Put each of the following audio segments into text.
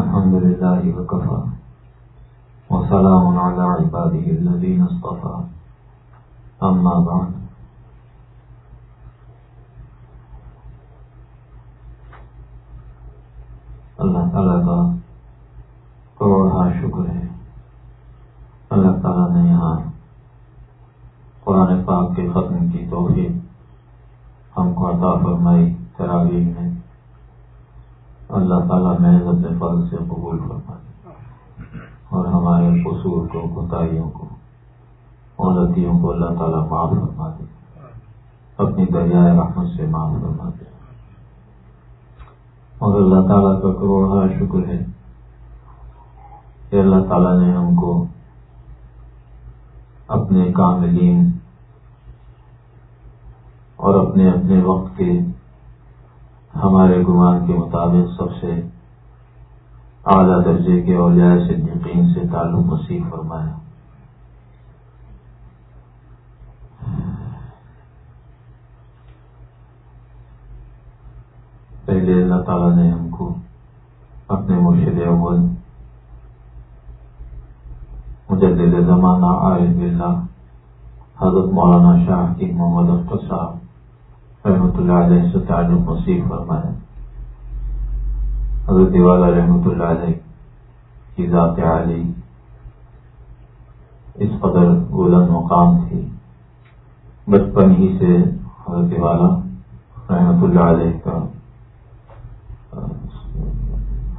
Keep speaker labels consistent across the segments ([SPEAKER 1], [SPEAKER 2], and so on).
[SPEAKER 1] الحمد لله وكفى وسلام على عباده الذين اصطفى أما بعد اللہ تعالیٰ کا کروڑا شکر ہے اللہ تعالیٰ نے یہاں قرآن پاک کے ختم کی توفیق ہم کو عطا فرمائی تراغیب میں اللہ تعالیٰ میں اپنے فضل سے قبول فرما دے اور ہمارے قصور کو کوتاہیوں کو غلطیوں کو اللہ تعالیٰ معاف فرما دے اپنی دریائے رحمت سے معاف فرما دے اور اللہ تعالیٰ کا کروڑا ہاں شکر ہے کہ اللہ تعالیٰ نے ہم کو اپنے کاملین اور اپنے اپنے وقت کے ہمارے گمان کے مطابق سب سے اعلیٰ درجے کے اولیاء سے یقین سے تعلق مسیح فرمایا پہلے اللہ تعالیٰ نے ہم کو اپنے مرشد اول، مجدد زمانہ عالم اللہ، حضرت مولانا شاہ کی محمد اختر صاحب رحمۃ اللہ علیہ سے تعلق مسیح فرمایا حضرت والا رحمۃ اللہ علیہ کی ذات عالی، اس قدر بلند مقام تھی۔ بچپن ہی سے حضرت والا رحمۃ اللہ علیہ کا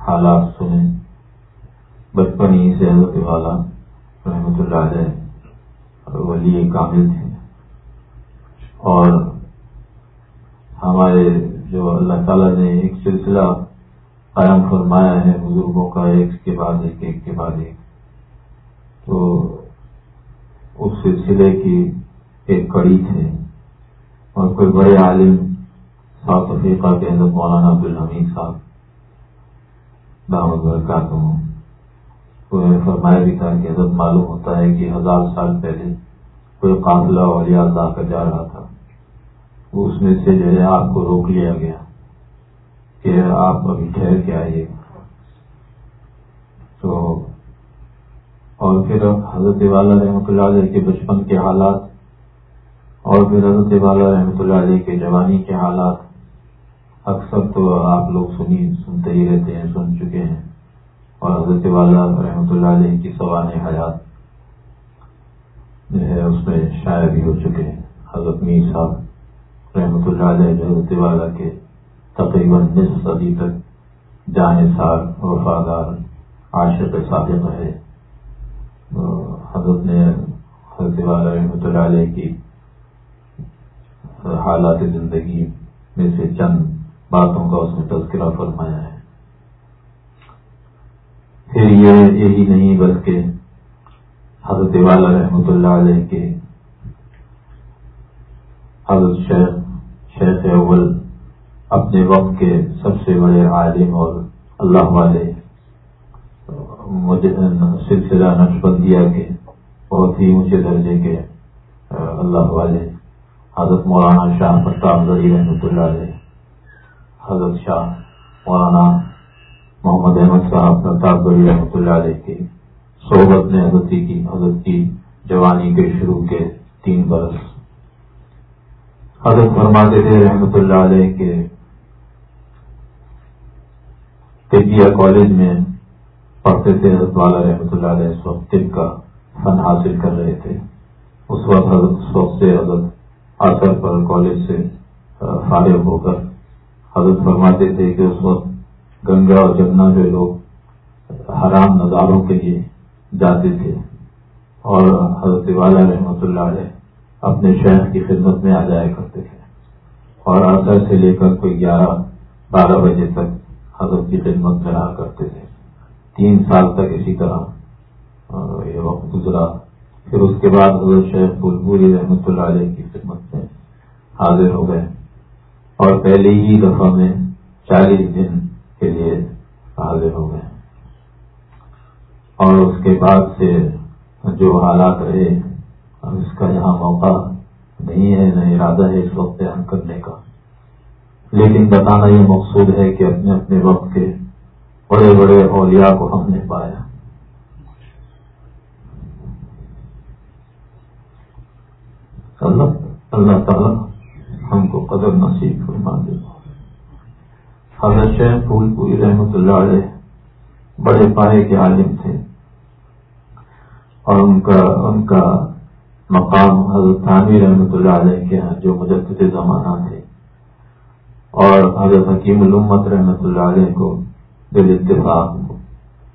[SPEAKER 1] حالات سنے بچپن ہی سے حضرت والا رحمۃ اللہ علیہ ولی کامل تھے۔ اور ہمارے جو اللہ تعالیٰ نے ایک سلسلہ قائم فرمایا ہے بزرگوں کا، ایک کے بعد ایک ایک کے بعد ایک۔ تو اس سلسلے کی ایک کڑی تھے۔ اور کوئی بڑے عالم ساؤتھ افریقہ کے حضرت مولانا عبد الحمید صاحب دعوت برکات ہوں۔ تو فرمایا بھی تھا کہ حضرت معلوم ہوتا ہے کہ ہزار سال پہلے کوئی قافلہ اور یادہ کا جا رہا تھا۔ اس میں سے جو ہے آپ کو روک لیا گیا کہ آپ ابھی ٹھہر کے آئیے۔ تو اور پھر حضرت والا رحمۃ اللہ علیہ کے بچپن کے حالات اور پھر حضرت والا رحمۃ اللہ علیہ کے جوانی کے حالات اکثر تو آپ لوگ سنی سنتے ہی رہتے ہیں، سن چکے ہیں۔ اور حضرت والا رحمۃ اللہ علیہ کی سوان حیات جو ہے، اس میں شاعر بھی ہو چکے ہیں۔ حضرت میر صاحب رحمۃ اللہ علیہ جو حضرت والا کے تقریباً نصف صدی تک جان سال وفادار عاشق صادق ہے حضرت نے حضرت والا رحمۃ اللہ علیہ کی حالات زندگی میں سے چند باتوں کا اس نے تذکرہ فرمایا ہے۔ پھر یہ یہی نہیں بلکہ حضرت والا رحمۃ اللہ علیہ کے حضرت شیخ شیخ اول اپنے وقت کے سب سے بڑے عالم اور اللہ والے سلسلہ نقش بندیا کے بہت ہی اونچے درجے کے اللہ والے حضرت مولانا شاہ پرتاب زری رحمۃ اللہ علیہ۔ حضرت شاہ مولانا محمد احمد صاحب پرتاب زری رحمۃ اللہ علیہ کی صحبت نے حضرت کی حضرت کی جوانی کے شروع کے تین برس۔ حضرت فرماتے تھے رحمۃ اللہ علیہ کے طبیہ کالج میں پڑھتے تھے حضرت والا رحمۃ اللہ علیہ اس وقت طب کا فن حاصل کر رہے تھے۔ اس وقت حضرت اس وقت سے حضرت اثر پر کالج سے فارغ ہو کر حضرت فرماتے تھے کہ اس وقت گنگا اور جمنا جو لوگ حرام نظاروں کے لیے جاتے تھے اور حضرت والا رحمۃ اللہ علیہ اپنے شہر کی خدمت میں آ جایا کرتے تھے اور اثر سے لے کر کوئی گیارہ، بارہ بجے تک حضرت کی خدمت میں رہا کرتے تھے۔ تین سال تک اسی طرح یہ وقت گزرا۔ پھر اس کے بعد حضرت شیخ بلبولی رحمۃ اللہ علیہ کی خدمت میں حاضر ہو گئے۔ اور پہلے ہی دفعہ میں چالیس دن کے لیے حاضر ہو گئے۔ اور اس کے بعد سے جو حالات رہے اس کا یہاں موقع نہیں ہے، نہ ارادہ ہے اس وقت بیان کرنے کا۔ لیکن بتانا یہ مقصود ہے کہ اپنے اپنے وقت کے بڑے بڑے اولیاء کو ہم نے پایا۔ اللہ اللہ تعالیٰ ہم کو قدر نصیب فرما دے۔ حضرت شیخ پھول پوری رحمت اللہ علیہ بڑے پائے کے عالم تھے اور ان کا ان کا مقام حضرت تعمیر رحمۃ اللہ علیہ کے یہاں جو مجدد زمانہ تھے۔ اور حضرت حکیم الامت رحمۃ اللہ علیہ کو دل اتفاق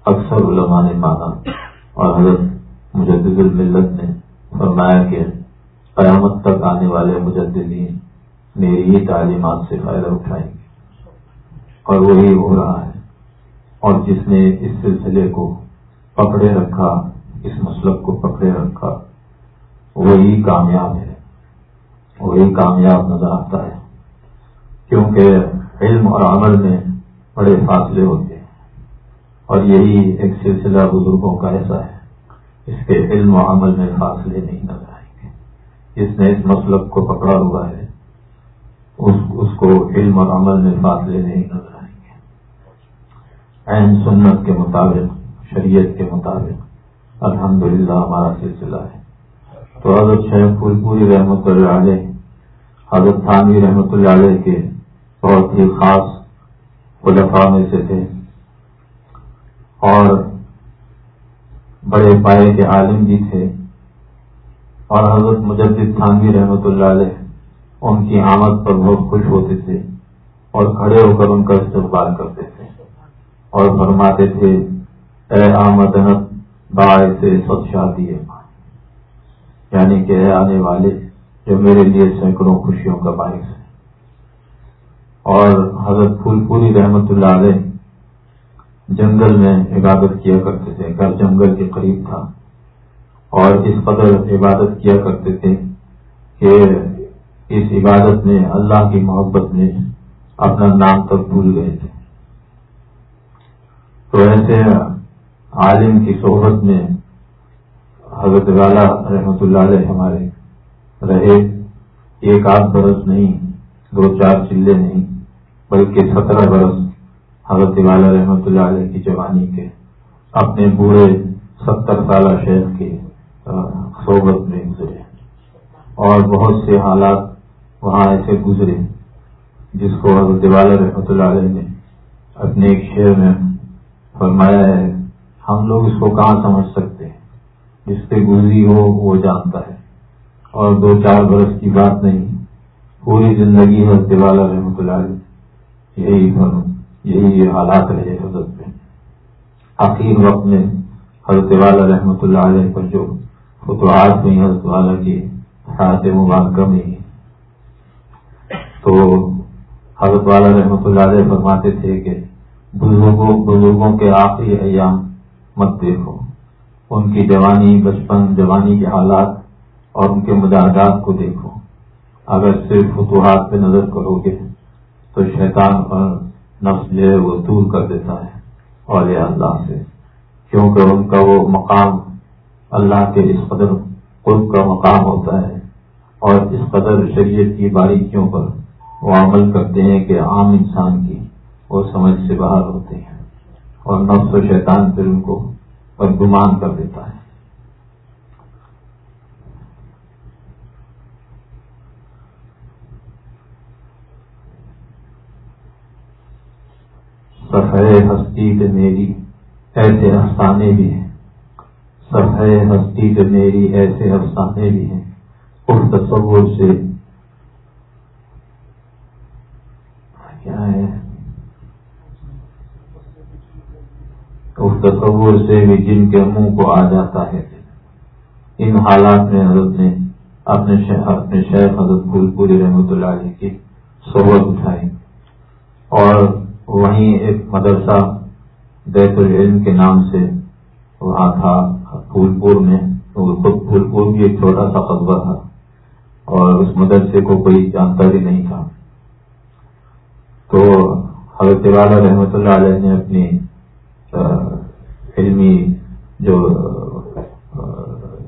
[SPEAKER 1] اکثر علماء نے مانا۔ اور حضرت مجدد الملت نے فرمایا کہ قیامت تک آنے والے مجددین میری ہی تعلیمات سے فائدہ اٹھائیں گے۔ اور وہی ہو رہا ہے۔ اور جس نے اس سلسلے کو پکڑے رکھا، اس مسلک کو پکڑے رکھا، وہی کامیاب ہے۔ وہی کامیاب نظر آتا ہے۔ کیونکہ علم اور عمل میں بڑے فاصلے ہوتے ہیں۔ اور یہی ایک سلسلہ بزرگوں کا ایسا ہے۔ اس کے علم و عمل میں فاصلے نہیں نظر آئیں گے۔ جس نے اس مسلک کو پکڑا ہوا ہے اس اس کو علم اور عمل میں فاصلے نہیں نظر آئیں گے۔ اہم سنت کے مطابق، شریعت کے مطابق الحمدللہ ہمارا سلسلہ ہے۔ تو حضرت شیخ پھول پوری رحمۃ اللہ علیہ، حضرت تھانوی رحمۃ اللہ علیہ کے بہت ہی خاص خلفاء میں سے تھے۔ اور بڑے پائے کے عالم بھی تھے۔ اور حضرت مجدد تھانوی رحمۃ اللہ علیہ ان کی آمد پر بہت خوش ہوتے تھے اور کھڑے ہو کر ان کا استقبال کرتے تھے اور فرماتے تھے، اے آمدنت باعث سب شادی ہے۔ یعنی کہ آنے والے جو میرے لیے سینکڑوں خوشیوں کا باعث ہے اور حضرت پھول پوری رحمت اللہ علیہ جنگل میں عبادت کیا کرتے تھے، گھر جنگل کے قریب تھا۔ اور اس قدر عبادت کیا کرتے تھے کہ اس عبادت میں، اللہ کی محبت میں اپنا نام تک بھول گئے تھے۔ تو ایسے عالم کی صحبت میں حضرت والا رحمت اللہ علیہ ہمارے رہے۔ ایک آدھ برس نہیں، دو چار چلے نہیں، بلکہ سترہ برس حضرت والا رحمت اللہ علیہ کی جوانی کے اپنے بوڑھے ستر سالہ شہر کے صحبت میں گزرے۔ اور بہت سے حالات وہاں ایسے گزرے، جس کو حضرت والا رحمت اللہ علیہ نے اپنے ایک شہر میں فرمایا ہے، ہم لوگ اس کو کہاں سمجھ سکتے ہیں؟ جس سے گزری ہو، وہ جانتا ہے۔ اور دو چار برس کی بات نہیں، پوری زندگی حضرت والا رحمۃ اللہ علیہ یہی یہی حالات رہے حضرت میں۔ آخر وقت میں حضرت والا رحمۃ اللہ علیہ پر جو فتوحات ہوئی حضرت والا کی حیات مبارکہ میں تو حضرت والا رحمۃ اللہ علیہ فرماتے تھے کہ بزرگوں بزرگوں کے آخری ایام مت دیکھو۔ ان کی جوانی، بچپن جوانی کے حالات اور ان کے مجاہدات کو دیکھو۔ اگر صرف فتوحات پہ نظر کرو گے تو شیطان پر نفس جو ہے وہ دور کر دیتا ہے۔ اور یہ اللہ سے۔ کیونکہ ان کا وہ مقام اللہ کے اس قدر قرب کا مقام ہوتا ہے اور اس قدر شریعت کی باریکیوں پر وہ عمل کرتے ہیں کہ عام انسان کی وہ سمجھ سے باہر ہوتے ہیں اور نفس و شیطان پھر ان کو اور گمان کر دیتا ہے۔ سفید ہستی سے میری ایسے افسانے بھی ہیں۔ سفید ہستی سے میری ایسے افسانے بھی ہیں۔ اس تصور سے کیا ہے اس تصور سے بھی جن کے منہ کو آ جاتا ہے۔ ان حالات میں حضرت نے اپنے اپنے شیخ حضرت پھول پوری رحمۃ اللہ علیہ کی صحبت اٹھائی۔ اور وہیں ایک مدرسہ بیت العلم کے نام سے وہاں تھا۔ پھول پور میں خود پھول پور بھی ایک چھوٹا سا قصبہ تھا اور اس مدرسے کو کوئی جانتا بھی نہیں تھا۔ تو حضرت والا رحمۃ اللہ علیہ نے اپنی علمی جو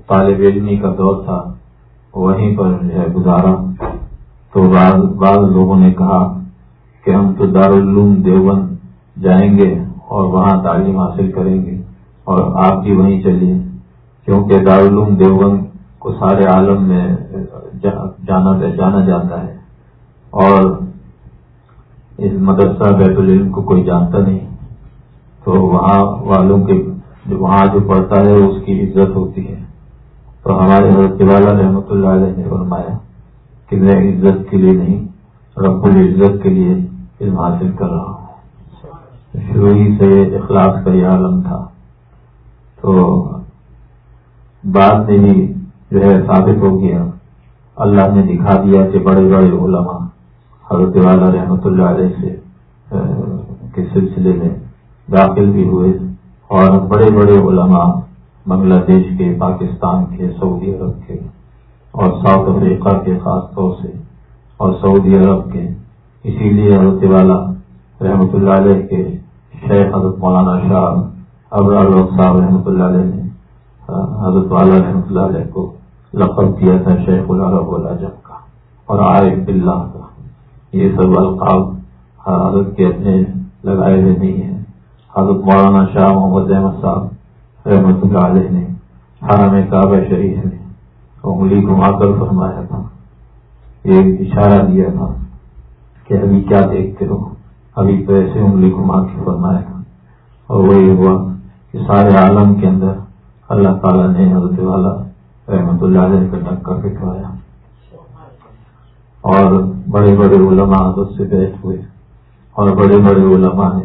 [SPEAKER 1] طالب علمی کا دور تھا، وہیں پر جو ہے گزارا۔ تو بعض بعض لوگوں نے کہا کہ ہم تو دارالعلوم دیوبند جائیں گے اور وہاں تعلیم حاصل کریں گے اور آپ بھی وہیں چلیے۔ کیونکہ دارالعلوم دیوبند کو سارے عالم میں جانا جانا جاتا ہے۔ اور اس مدرسہ بیت العلم کو کوئی جانتا نہیں۔ تو وہاں والوں کے وہاں جو پڑھتا ہے اس کی عزت ہوتی ہے۔ تو ہمارے حضرت والا رحمۃ اللہ علیہ نے فرمایا کہ میں عزت کے لیے نہیں، رب العزت کے لیے علم حاصل کر رہا ہوں۔ شروع ہی سے اخلاق کا یہ عالم تھا۔ تو بعد میں ہی جو ہے ثابت ہو گیا۔ اللہ نے دکھا دیا کہ بڑے بڑے علماء حضرت والا رحمۃ اللہ علیہ سے کے سلسلے میں داخل بھی ہوئے اور بڑے بڑے علماء بنگلہ دیش کے، پاکستان کے، سعودی عرب کے اور ساؤتھ افریقہ کے خاص طور سے اور سعودی عرب کے۔ اسی لیے حضرت والا رحمۃ اللہ علیہ کے شیخ حضرت مولانا شاہ ابرال صاحب رحمۃ اللہ علیہ نے حضرت والا رحمۃ اللہ علیہ کو لقب کیا تھا شیخ العرب العجب کا۔ اور عارف اللہ کا یہ سب القاب حضرت کے اپنے لگائے ہوئے نہیں ہیں۔ حضرت مولانا شاہ محمد احمد صاحب رحمۃ اللہ علیہ نے حرم کعبہ شریف نے انگلی گھما کر فرمایا تھا۔ ایک اشارہ دیا تھا کہ ابھی کیا دیکھتے ہو۔ ابھی تو ایسے انگلی گھما کے فرمایا تھا۔ اور وہی ہوا کہ سارے عالم کے اندر اللہ تعالیٰ نے حضرت والا رحمۃ اللہ علیہ کا ڈکا پٹوایا۔ اور بڑے بڑے علماء حضرت سے بیٹھ ہوئے اور بڑے بڑے علماء نے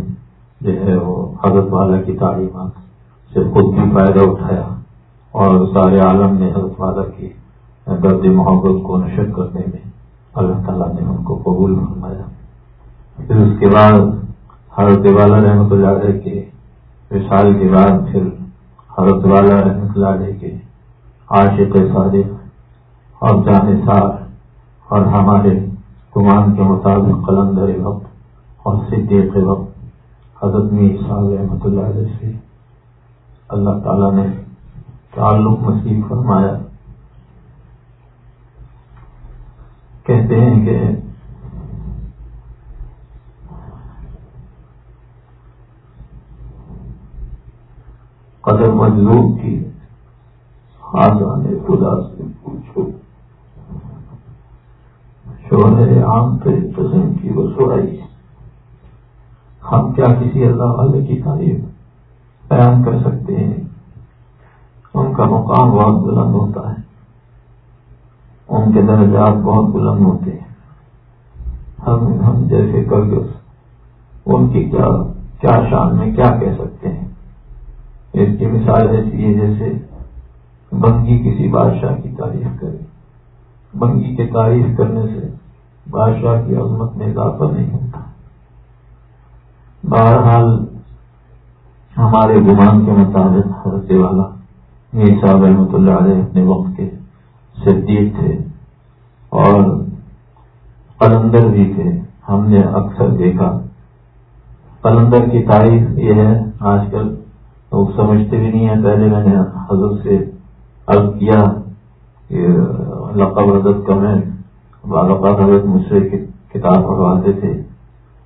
[SPEAKER 1] جو ہے وہ حضرت والا کی تعلیمات سے خود بھی فائدہ اٹھایا اور سارے عالم نے حضرت والا کی درد محبت کو نشر کرنے میں اللہ تعالیٰ نے ان کو قبول فرمایا۔ پھر اس کے بعد حضرت والا رحمۃ اللہ علیہ کے مثال کے بعد پھر حضرت والا رحمۃ اللہ علیہ کے عاشق صادق اور جانصار اور ہمارے گمان کے مطابق قلندر وقت اور صدیق وقت، حضرت میں صاحب رحمۃ اللہ علیہ سے اللہ تعالیٰ نے تعلق نصیب فرمایا۔ کہتے ہیں کہ قدر مجلوب کی آسان خدا سے پوچھو۔ عام قسم کی رسوائی ہم کیا کسی اللہ والے کی تعریف بیان کر سکتے ہیں؟ ان کا مقام بہت بلند ہوتا ہے۔ ان کے درجات بہت بلند ہوتے ہیں۔ ہم ہم جیسے کر ان کی کیا کیا شان میں کیا کہہ سکتے ہیں؟ اس کی مثال ایسی ہے جیسے بنگی کسی بادشاہ کی تعریف کرے۔ بنگی کی تعریف کرنے سے بادشاہ کی عظمت میں اضافہ نہیں ہوتا۔ بہرحال، ہمارے گمان کے مطابق حضرت والا میر صاحب رحمۃ اللہ علیہ اپنے وقت کے صدیق تھے اور قلندر بھی تھے۔ ہم نے اکثر دیکھا۔ قلندر کی تعریف یہ ہے، آج کل لوگ سمجھتے بھی نہیں ہیں۔ پہلے میں نے حضرت سے عرض کیا کہ لقب حضرت کا میں بعض اوقات حضرت مجھ سے کتاب پڑھواتے تھے۔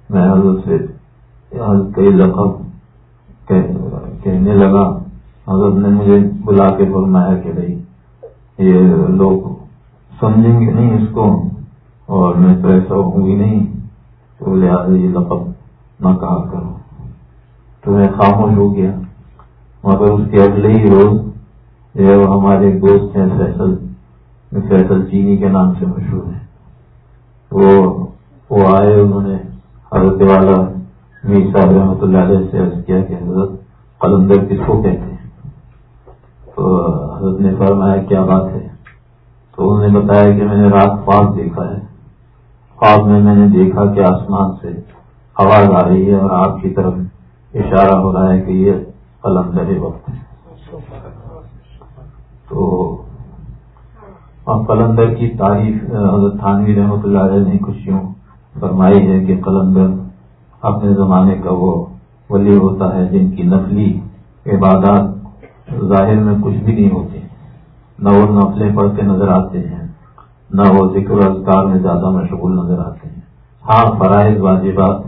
[SPEAKER 1] میں حضرت سے کئی لقب کہنے لگا، حضرت نے مجھے بلا کے فرمایا کہ بھائی، یہ لوگ سمجھیں گے نہیں اس کو اور میں تو ایسا ہوں گی نہیں، تو لہٰذا یہ لقب نہ کہا کروں تو میں خاموش ہو گیا۔ مگر اس کے اگلے ہی روز یہ ہمارے دوست ہیں فیصل فیصل چینی کے نام سے مشہور ہیں۔ وہ وہ آئے انہوں نے حضرت والا میر صاحب رحمۃ اللہ علیہ سے عرض کیا کہ حضرت قلندر کس کو کہتے ہیں۔ تو حضرت نے فرمایا، کیا بات ہے؟ تو انہوں نے بتایا کہ میں نے رات خواب دیکھا ہے۔ خواب میں میں نے دیکھا کہ آسمان سے آواز آ رہی ہے اور آپ کی طرف اشارہ ہو رہا ہے کہ یہ قلندر وقت ہے۔ تو اور قلندر کی تعریف حضرت تھانوی رحمۃ اللہ علیہ نے کچھ یوں فرمائی ہے کہ قلندر اپنے زمانے کا وہ ولی ہوتا ہے جن کی نسلی عبادات ظاہر میں کچھ بھی نہیں ہوتی، نہ وہ نفلیں پڑھتے نظر آتے ہیں، نہ وہ ذکر اذکار میں زیادہ مشغول نظر آتے ہیں۔ ہاں فرائض، واجبات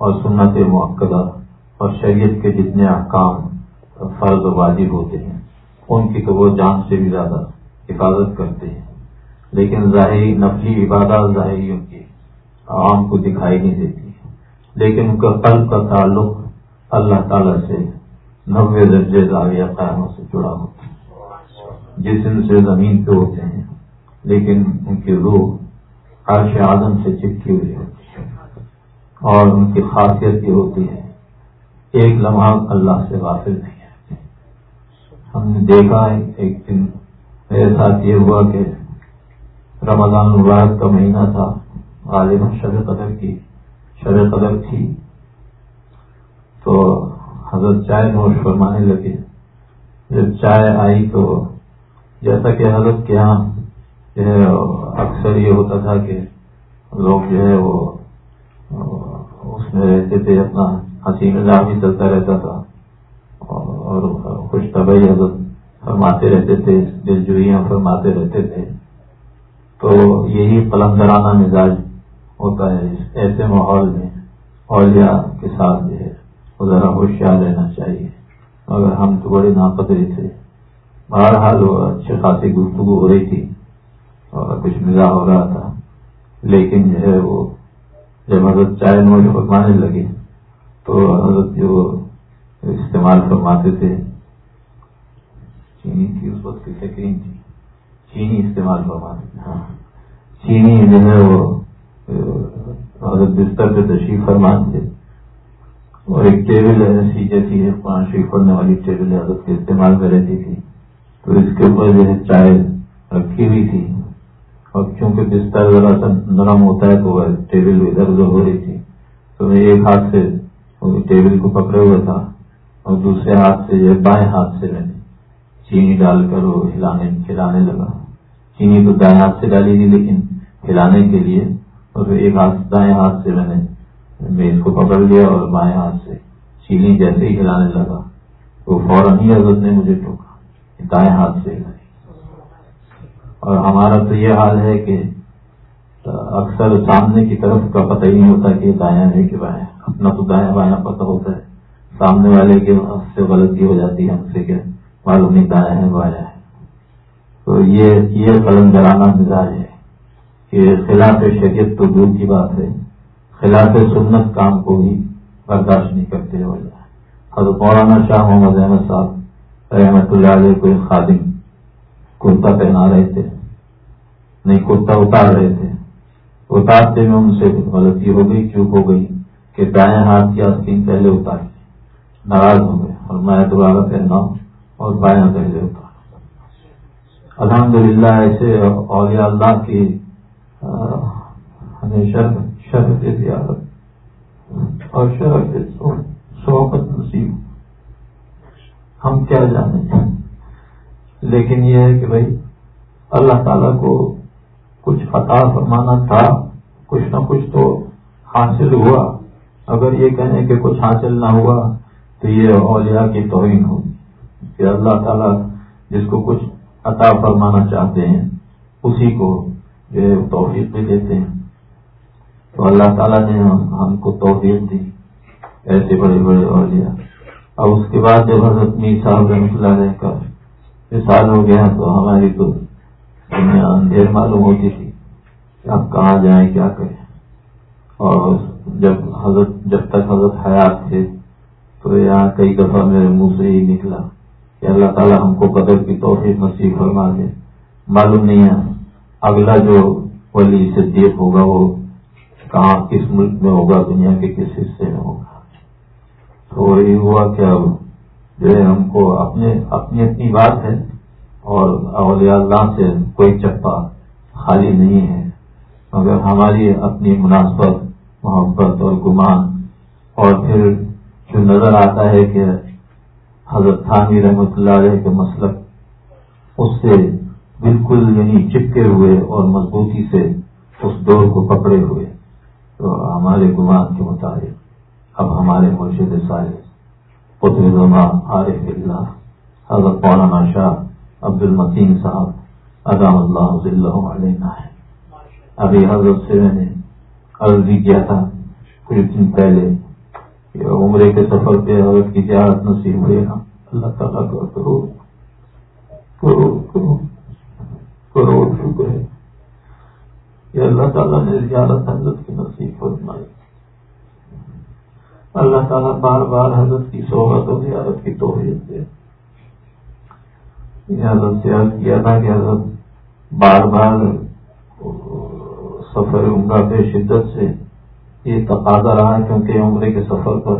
[SPEAKER 1] اور سنت موقع اور شریعت کے جتنے احکام فرض و واجب ہوتے ہیں، ان کی تو وہ جان سے بھی زیادہ حفاظت کرتے ہیں۔ لیکن ظاہری نفلی عبادات ظاہری ان کی عوام کو دکھائی نہیں دیتی۔ لیکن ان کا قلب کا تعلق اللہ تعالی سے نوے درجے داریہ قائموں سے جڑا ہوتا ہے۔ جس ان سے زمین پہ ہوتے ہیں، لیکن ان کی روح عرش آدم سے چپکی ہوئی ہوتی ہے۔ اور ان کی خاصیت یہ ہوتی ہے، ایک لمحہ اللہ سے غافل نہیں ہے ہم نے دیکھا ایک دن میرے ساتھ یہ ہوا کہ رمضان المبارک کا مہینہ تھا۔ غالب شب قدر کی، شب قدر تھی۔ تو حضرت چائے نوش فرمانے لگے۔ جب چائے آئی تو جیسا کہ حضرت کے یہاں جو ہے اکثر یہ ہوتا تھا کہ لوگ جو ہے وہ اس میں رہتے تھے، اپنا ہنسی مزاح بھی چلتا رہتا تھا اور خوش طبعی حضرت فرماتے رہتے تھے دل جوئیاں فرماتے رہتے تھے۔ تو یہی قلندرانہ مزاج ہوتا ہے ایسے ماحول میں، اولیاء کے ساتھ جو ہے، وہ ذرا ہوشیار رہنا چاہیے۔ مگر ہم تو بڑے ناپترے تھے۔ بہرحال وہ اچھے خاصی گفتگو ہو رہی تھی اور کچھ مزاح ہو رہا تھا۔ لیکن جو ہے وہ جب حضرت چائے نوٹ فرمانے لگے تو حضرت جو استعمال فرماتے تھے چینی کی اس وقت کی تھی۔ چینی استعمال فرماتے تھے ہاں۔ چینی جو ہے وہ حضرت بستر پہ تشریف فرمان تھے اور ایک ٹیبل ایسی جیسی قرآن شریف پڑھنے والی ٹیبل حضرت کے استعمال میں رہتی تھی۔ تو اس کے اوپر جو ہے چائے رکھی ہوئی تھی۔ اور چونکہ بستر ذرا سا نرم ہوتا ہے، تو وہ ٹیبل ادھر ادھر ہو رہی تھی۔ تو میں ایک ہاتھ سے ٹیبل کو پکڑے ہوئے تھا، اور دوسرے ہاتھ سے جو بائیں ہاتھ سے میں نے چینی ڈال کر وہ ہلانے، کھلانے لگا۔ چینی تو دائیں ہاتھ سے ڈالی تھی، لیکن ہلانے کے لیے اور ایک ہاتھ دائیں ہاتھ سے میں نے میں اس کو پکڑ لیا اور بائیں ہاتھ سے چینی جیسے ہی ہلانے لگا۔ تو فوراً ہی حضرت نے مجھے ٹوکا دائیں ہاتھ سے اور ہمارا تو یہ حال ہے کہ اکثر سامنے کی طرف کا پتہ ہی نہیں ہوتا کہ دایاں ہے کہ بائیں اپنا تو دایاں بایاں پتہ ہوتا ہے۔ سامنے والے کے سے غلطی ہو جاتی ہے، ہم سے کہ معلوم نہیں دایاں ہے بایا ہے۔ تو یہ یہ قلم جرانہ مزاج ہے کہ خلاف شریعت تو دور کی بات ہے۔ خلاف سنت کام کو بھی برداشت نہیں کرتے ہو جائے حضرت مولانا شاہ محمد احمد صاحب رحمت اللہ علیہ کوئی خادم کرتا پہنا رہے تھے، نہیں کرتا، اتار رہے تھے۔ اتارتے میں ان سے غلطی ہو گئی، چوک ہو گئی کہ دائیں ہاتھ کی آستین پہلے اتاری ناراض ہو گئے۔ اور میں دوبارہ پہنا اور بائیں پہلے اتار الحمد للہ ایسے اولیاء اللہ کی ہمیشہ شرط زیادت اور شرط صحبت نصیب ہم کیا جانے لیکن یہ ہے کہ بھائی، اللہ تعالیٰ کو کچھ عطا فرمانا تھا، کچھ نہ کچھ تو حاصل ہوا۔ اگر یہ کہیں کہ کچھ حاصل نہ ہوا تو یہ اولیاء کی توہین ہوگی کہ اللہ تعالیٰ جس کو کچھ عطا فرمانا چاہتے ہیں، اسی کو جو توفیق بھی دیتے ہیں۔ تو اللہ تعالیٰ نے ہم کو توفیق دی، ایسے بڑے بڑے اولیاء۔ اور اس کے بعد جب حضرت میر صاحب رحمۃ اللہ علیہ کا سال ہو گیا، تو ہماری تو دنیا اندھیر معلوم ہوتی تھی کہ آپ کہاں جائیں، کیا کریں۔ اور جب حضرت، جب تک حضرت حیات تھے، تو یہاں کئی دفعہ میرے منہ سے ہی نکلا۔ کہ اللہ تعالیٰ ہم کو قدر کی توفیق نصیب فرما دے۔ معلوم نہیں ہے اگلا جو ولی صدیق ہوگا وہ کہاں کس ملک میں ہوگا، دنیا کے کس حصے میں ہوگا۔ تو وہی ہوا کیا جو ہے ہم کو اپنے، اپنی اپنی بات ہے اور اولیاء اللہ سے کوئی چپا خالی نہیں ہے۔ مگر ہماری اپنی مناسبت، محبت اور گمان اور پھر جو نظر آتا ہے کہ حضرت خانی رحمۃ اللہ علیہ کے مسلک اس سے بالکل یعنی چپکے ہوئے اور مضبوطی سے اس دور کو پکڑے ہوئے۔ تو ہمارے گمان کے مطابق اب ہمارے مرشد سارے قطب عارف اللہ حضرت مولانا شاہ عبد المسین صاحب ادام اللہ علیہ ہے ابھی حضرت سے میں نے عرض بھی کیا تھا، کچھ دن پہلے کہ عمرے کے سفر پہ حضرت کی زیارت نصیب ہوئے نا اللہ تعالیٰ کا کرو۔ کرو کرو۔ کرو، شکر ہے۔ کہ اللہ تعالیٰ نے زیارت حضرت کی نصیب فرمائی۔ اللہ تعالیٰ بار بار حضرت کی صحبت و زیارت کی توحید دے۔ حضرت سے عرض کیا تھا کہ حضرت بار بار سفر عمرہ پہ شدت سے یہ تقاضا رہا کیونکہ عمرے کے سفر پر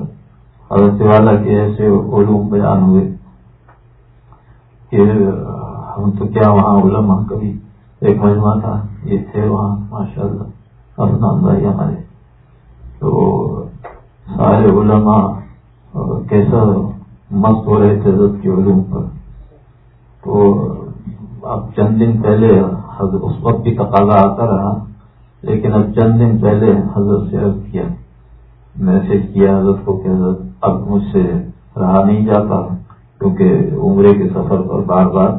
[SPEAKER 1] حضرت والا کے ایسے علوم بیان ہوئے کہ ہم تو کیا وہاں علماء کبھی ایک مجمع تھا، یہ تھے وہاں ماشاء اللہ افنان بھائی ہمارے۔ تو سارے علماء کیسا مست ہو رہے تھے حضرت کے علوم پر۔ تو اب چند دن پہلے اس وقت بھی تقاضا آتا رہا۔ لیکن اب چند دن پہلے حضرت سے عرض کیا میسج کیا حضرت کو کہ حضرت اب مجھ سے رہا نہیں جاتا کیونکہ عمرے کے سفر پر بار بار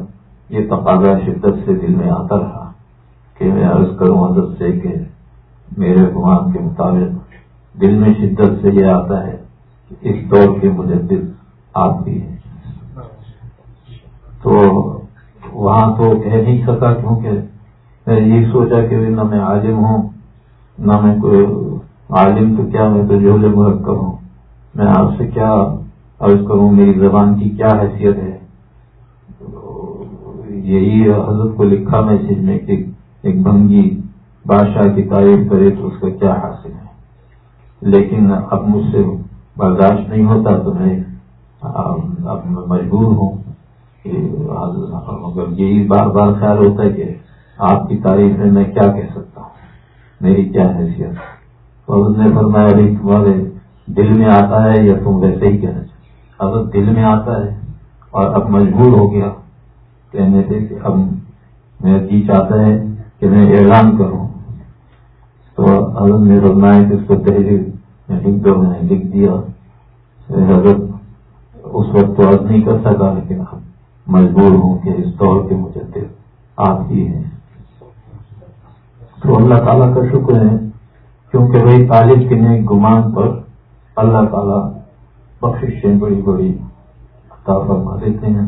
[SPEAKER 1] یہ تقاضا شدت سے دل میں آتا رہا کہ میں عرض کروں حضرت سے کہ میرے گمان کے مطابق دل میں شدت سے یہ آتا ہے کہ اس دور کے مجدد آپ بھی ہیں۔ تو وہاں تو کہہ نہیں سکا کیونکہ میں یہی سوچا کہ نہ میں عالم ہوں، نہ میں کوئی عالم تو کیا میں تو جھولے مرکب ہوں؟ میں آپ سے کیا عرض کروں، میری زبان کی کیا حیثیت ہے؟ یہی حضرت کو لکھا میسج میں کہ ایک بھنگی بادشاہ کی تعریف کرے تو اس کا کیا حاصل ہے؟ لیکن اب مجھ سے برداشت نہیں ہوتا تو میں اب مجبور ہوں مگر یہی بار بار خیال ہوتا ہے کہ آپ کی تعریف میں میں کیا کہہ سکتا ہوں؟ میری کیا حیثیت؟ تو نے فرمایا تمہارے دل میں آتا ہے یا تم ویسے ہی کہنا چاہتے حضرت دل میں آتا ہے اور اب مجبور ہو گیا، کہنے سے کہ اب میرا جی چاہتا ہے کہ میں اعلان کروں۔ تو حضرت نے فرمایا کہ اس کو تحریر میں لکھ دو، میں لکھ دیا۔ حضرت اس وقت تو عرض نہیں کر سکا لیکن اب مجبور ہوں کہ اس دور کے مجھے آپ ہی ہیں۔ تو اللہ تعالیٰ کا شکر ہے کیونکہ وہی طالب کے نیک گمان پر اللہ تعالیٰ بخشیں بڑی بڑی عطا فرما دیتے ہیں۔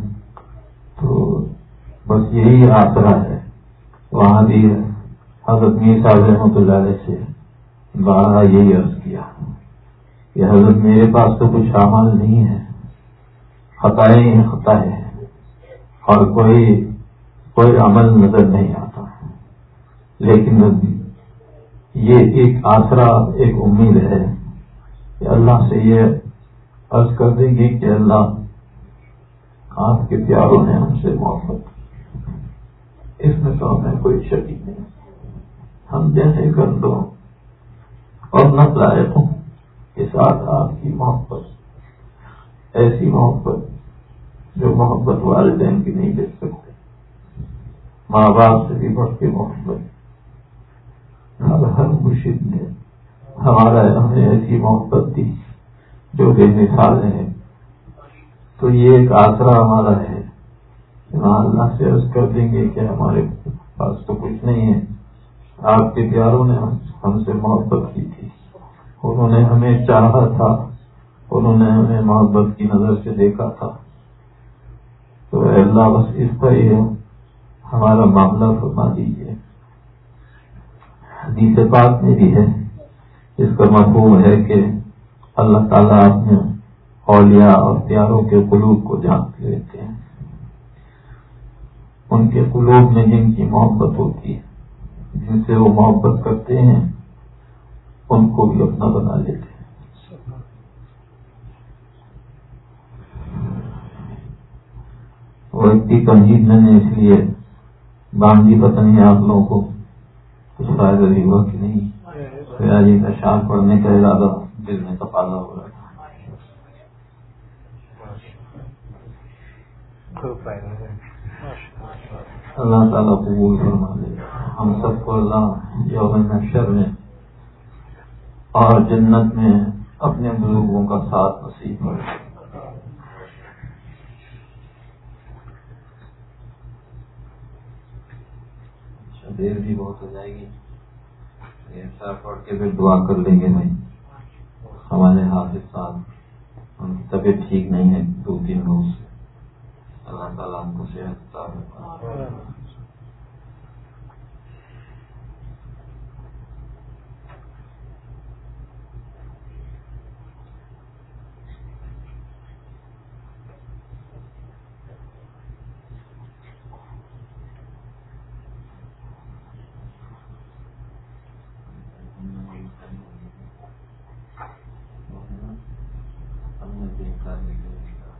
[SPEAKER 1] تو بس یہی آسرا ہے۔ وہاں بھی حضرت میر صاحب رحمۃ اللہ علیہ سے بارہ یہی عرض کیا کہ حضرت میرے پاس تو کچھ عمل نہیں ہے خطائیں ہی خطا اور کوئی کوئی عمل نظر نہیں آتا۔ لیکن یہ ایک آسرا، ایک امید ہے کہ اللہ سے یہ عرض کر دیں گے کہ اللہ آپ کے پیاروں نے ہم سے محبت اس میں تو ہمیں کوئی شکی نہیں۔ ہم جیسے کر دو اور نہ لائق ہوں کے ساتھ آپ کی محبت، ایسی محبت جو محبت والدین کی نہیں دیکھ سکتے۔ ماں باپ سے بھی بڑھ کے محبت۔ ہر ہر مرشد نے ہمارا ہمیں ایسی محبت دی جو بے مثال ہے۔ تو یہ ایک آسرا ہمارا ہے۔ اللہ سے عرض کر دیں گے کہ ہمارے پاس تو کچھ نہیں ہے۔ آپ کے پیاروں نے ہم سے محبت کی تھی۔ انہوں نے ہمیں چاہا تھا۔ انہوں نے ہمیں محبت کی نظر سے دیکھا تھا۔ تو اللہ، بس اس کا ہی ہمارا معاملہ فرما دیجیے حدیث پاک میں بھی ہے۔ اس کا مفہوم ہے کہ اللہ تعالیٰ اپنے اولیاء اور پیاروں کے قلوب کو جان لیتے ہیں۔ ان کے قلوب میں جن کی محبت ہوتی ہے، جن سے وہ محبت کرتے ہیں، ان کو بھی اپنا بنا لیتے ہیں۔ اور اتنی تنجید میں نے اس لیے باندھی پتہ نہیں آپ لوگوں کو۔ کچھ فائدہ بھی ہوا کہ نہیں؟ جی کا شان پڑھنے کا ارادہ دل میں تقاضا ہو رہا اللہ تعالیٰ قبول فرما دے۔ ہم سب کو اللہ یوم نشر میں اور جنت میں اپنے بزرگوں کا ساتھ نصیب کرے۔ دیر بھی بہت ہو جائے گی۔ ایسا پڑھ کے پھر دعا کر لیں گے بھائی ہمارے حافظ صاحب، ان کی طبیعت ٹھیک نہیں ہے دو تین روز سے۔ اللہ تعالیٰ ان کو صحت ہم نے دیکھا نہیں دیکھا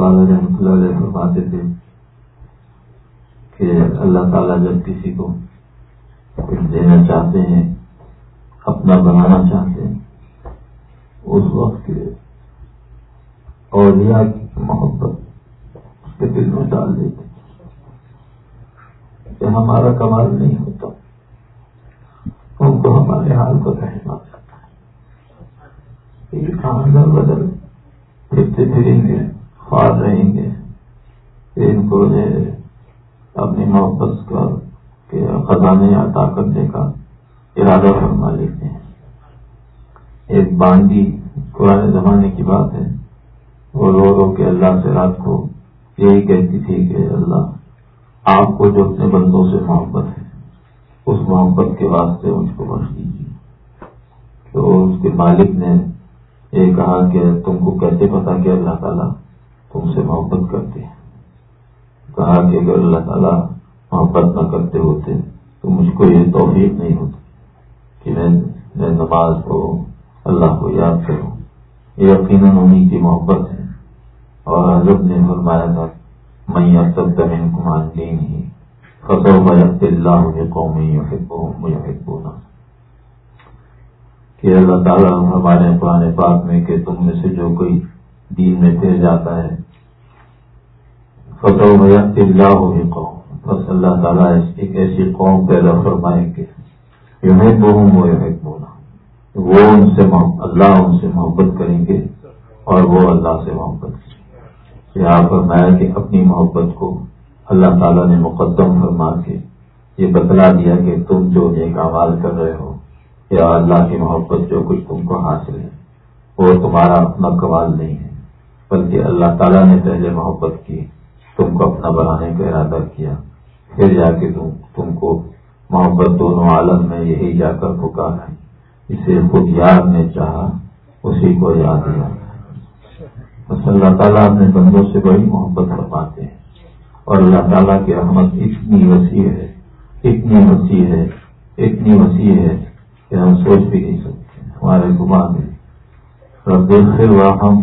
[SPEAKER 1] رحمۃ اللہ علیہ فرماتے تھے کہ اللہ تعالیٰ جب کسی کو کچھ دینا چاہتے ہیں، اپنا بنانا چاہتے ہیں، اس وقت کے اولیاء کی محبت اس کے دل میں ڈال دیتے کہ ہمارا کمال نہیں ہوتا۔ ان کو ہمارے حال کو رہنا چاہتا ہے یہ بدل پھرتے پھریں گے خواب رہیں گے۔ ان کو اپنی محبت کا خزانے عطا کرنے کا ارادہ فرما لیتے ہیں۔ ایک باندھی پرانے زمانے کی بات ہے۔ وہ رو رو کے اللہ سے رات کو یہی کہتی تھی کہ اللہ، آپ کو جو اپنے بندوں سے محبت ہے، اس محبت کے واسطے مجھ کو بخش دیجیے تو اس کے مالک نے یہ کہا کہ تم کو کیسے پتا کہ اللہ تعالیٰ تم سے محبت کرتے ہیں۔ کہا کہ اگر اللہ تعالیٰ محبت نہ کرتے ہوتے تو مجھ کو یہ توفیق نہیں ہوتی کہ میں نماز کو اللہ کو یاد کروں۔ یہ یقیناً انہیں کی محبت ہے۔ اور حضرت نے فرمایا تھا میں سب زمین کمان دین ہی فصل میں اللہ مجھے قومی کہ اللہ تعالیٰ ہمارے پرانے پاک میں کہ تم میں سے جو کوئی دین میں پھر جاتا ہے۔ فتح اللہ ہوگی قوم۔ بس اللہ تعالیٰ ایک ایسی قوم پیدا فرمائیں گے یہ بہم وہ ہے بولا وہ ان سے اللہ ان سے محبت کریں گے اور وہ اللہ سے محبت کریں گے۔ یہاں فرمایا کہ اپنی محبت کو اللہ تعالیٰ نے مقدم فرما کے یہ بتلا دیا کہ تم جو نیک آواز کر رہے ہو، یا اللہ کی محبت جو کچھ تم کو حاصل ہے، وہ تمہارا اپنا کمال نہیں ہے۔ بلکہ اللہ تعالیٰ نے پہلے محبت کی، تم کو اپنا بنانے کا ارادہ کیا، پھر جا کے تم تم کو محبت دونوں عالم میں یہی جا کر پکارا ہے اسے خود یاد نے چاہا، اسی کو یاد یاد بس اللہ تعالیٰ اپنے بندوں سے بڑی محبت فرماتے ہیں۔ اور اللہ تعالیٰ کی رحمت اتنی وسیع ہے، اتنی وسیع ہے، اتنی وسیع ہے کہ ہم سوچ بھی نہیں سکتے۔ ہمارے گمان میں رب پھر ہم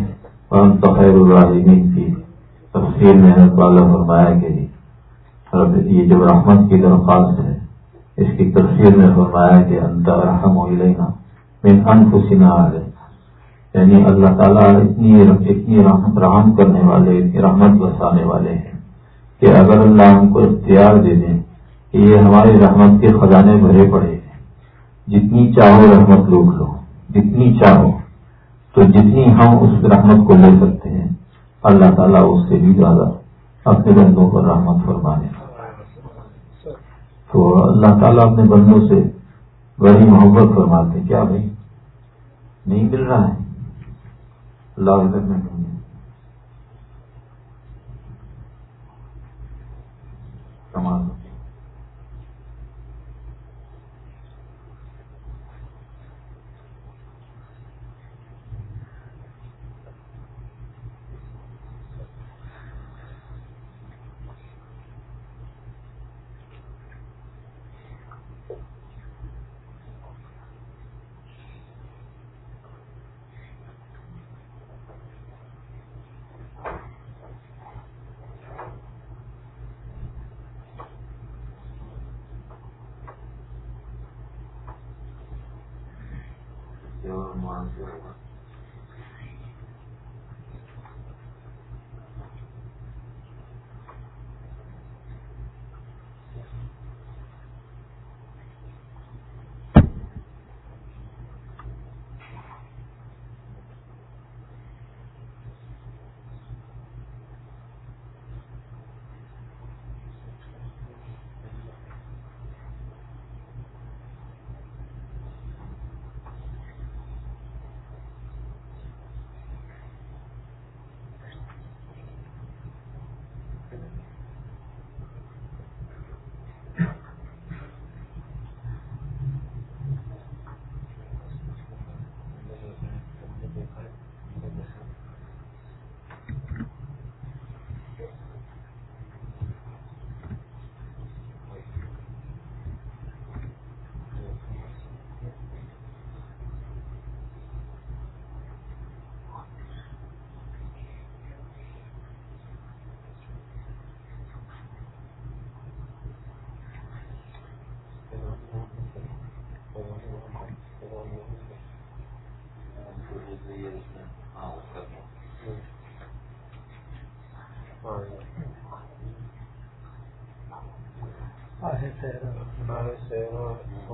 [SPEAKER 1] خیر الراحمین کی تفصیل میں والا فرمایا کہ یہ جو رحمت کی درخواست ہے، اس کی تفصیل میں فرمایا کہ انت رحم ہو لینا من انفسنا آ یعنی اللہ تعالیٰ اتنی اتنی رحم کرنے والے، اتنی رحمت بسانے والے ہیں کہ اگر اللہ ہم کو اختیار دے دیں کہ یہ ہماری رحمت کے خزانے بھرے پڑے ہیں جتنی چاہو رحمت لوٹ لو، جتنی چاہو۔ تو جتنی ہم اس رحمت کو لے سکتے ہیں، اللہ تعالیٰ اس سے بھی زیادہ اپنے بندوں پر رحمت فرمانے۔ تو اللہ تعالیٰ اپنے بندوں سے بڑی محبت فرماتے، کیا بھائی؟ نہیں مل رہا ہے۔ اللہ میں کمال
[SPEAKER 2] ہاں جی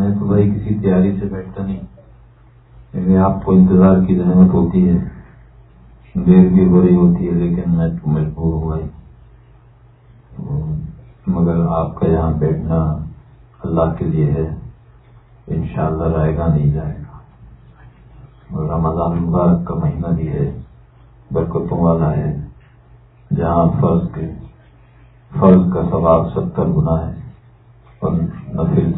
[SPEAKER 1] میں تو بھائی کسی تیاری سے بیٹھتا نہیں۔ لیکن آپ کو انتظار کی زحمت ہوتی ہے۔ دیر بھی ہو رہی ہوتی ہے، لیکن میں تو مجبور ہوا ہی۔ مگر آپ کا یہاں بیٹھنا اللہ کے لیے ہے۔ ان شاء اللہ رہے گا، نہیں جائے گا۔ اور رمضان مبارک کا مہینہ بھی ہے، برکتوں والا ہے۔ جہاں فرض کے فرض کا ثواب ستر گنا ہے۔ نفل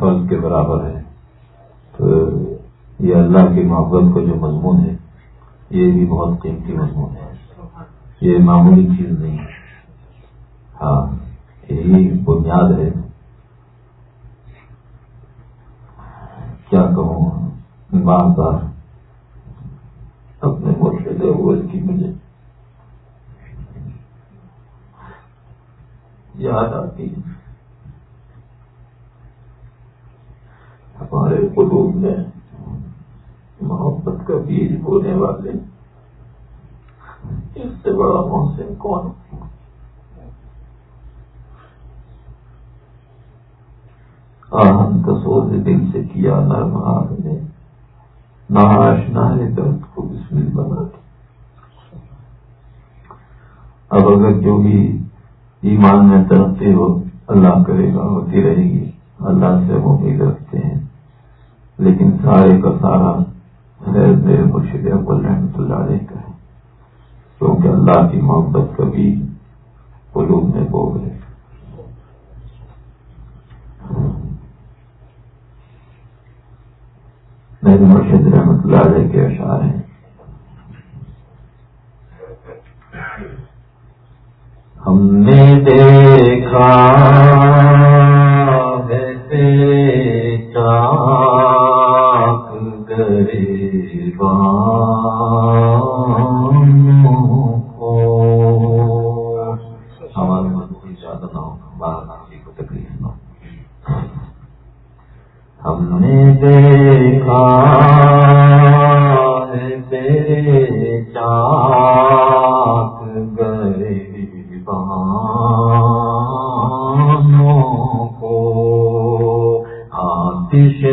[SPEAKER 1] فرض کے برابر ہے۔ تو یہ اللہ کی محبت کا جو مضمون ہے، یہ بھی بہت قیمتی مضمون ہے۔ یہ معمولی چیز نہیں ہے۔ ہاں یہی بنیاد ہے۔ کیا کہوں؟ بار بار اپنے مرشد ہوئے کی مجھے یاد آتی ہے۔ ہمارے قلوب میں محبت کا بیج بونے والے اس سے بڑا محسن کون آہن کا سوز دل سے کیا نرم ہاتھ نے ناشنا ہے درد کو بسمل بنا کے اب اگر جو بھی ایمان میں ترقی ہو، اللہ کرے گا ہوتی رہے گی۔ اللہ سے وہ امید رکھتے ہیں۔ لیکن سارے کا سارا خیر مرشد اکبر رحمۃ اللہ علیہ کا ہے۔ کیونکہ اللہ کی محبت کبھی قلوب میں بو گئے میرے مرشد رحمۃ اللہ علیہ کے اشعار ہیں۔ ہم نے دیکھا چاند ہمارے من کو زیادہ نہ کو تکلیف ہم نے دیکھا تیرے چاک گریبانوں کو آتش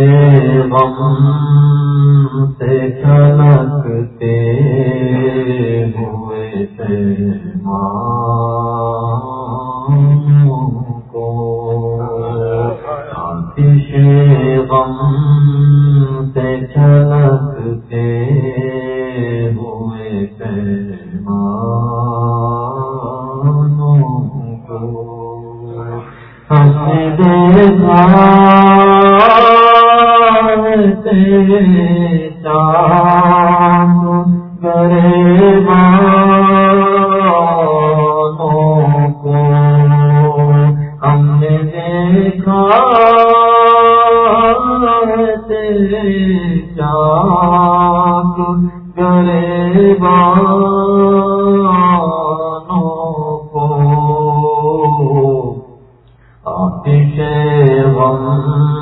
[SPEAKER 1] غم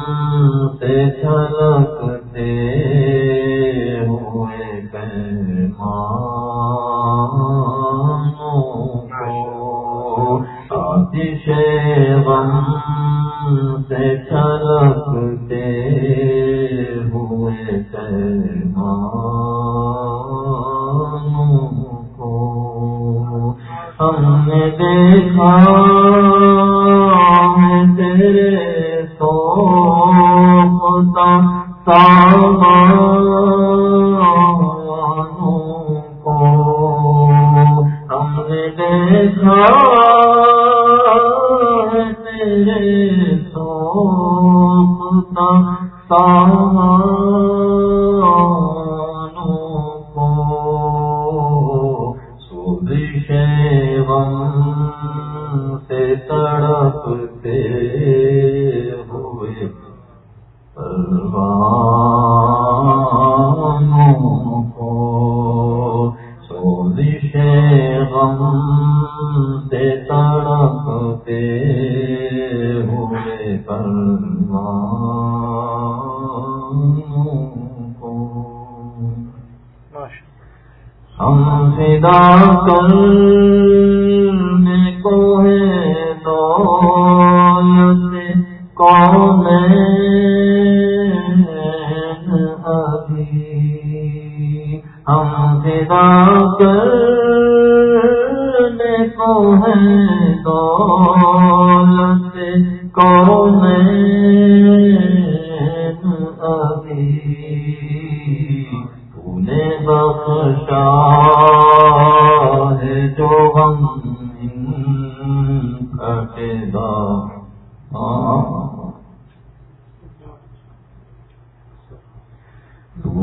[SPEAKER 1] کٹے گا۔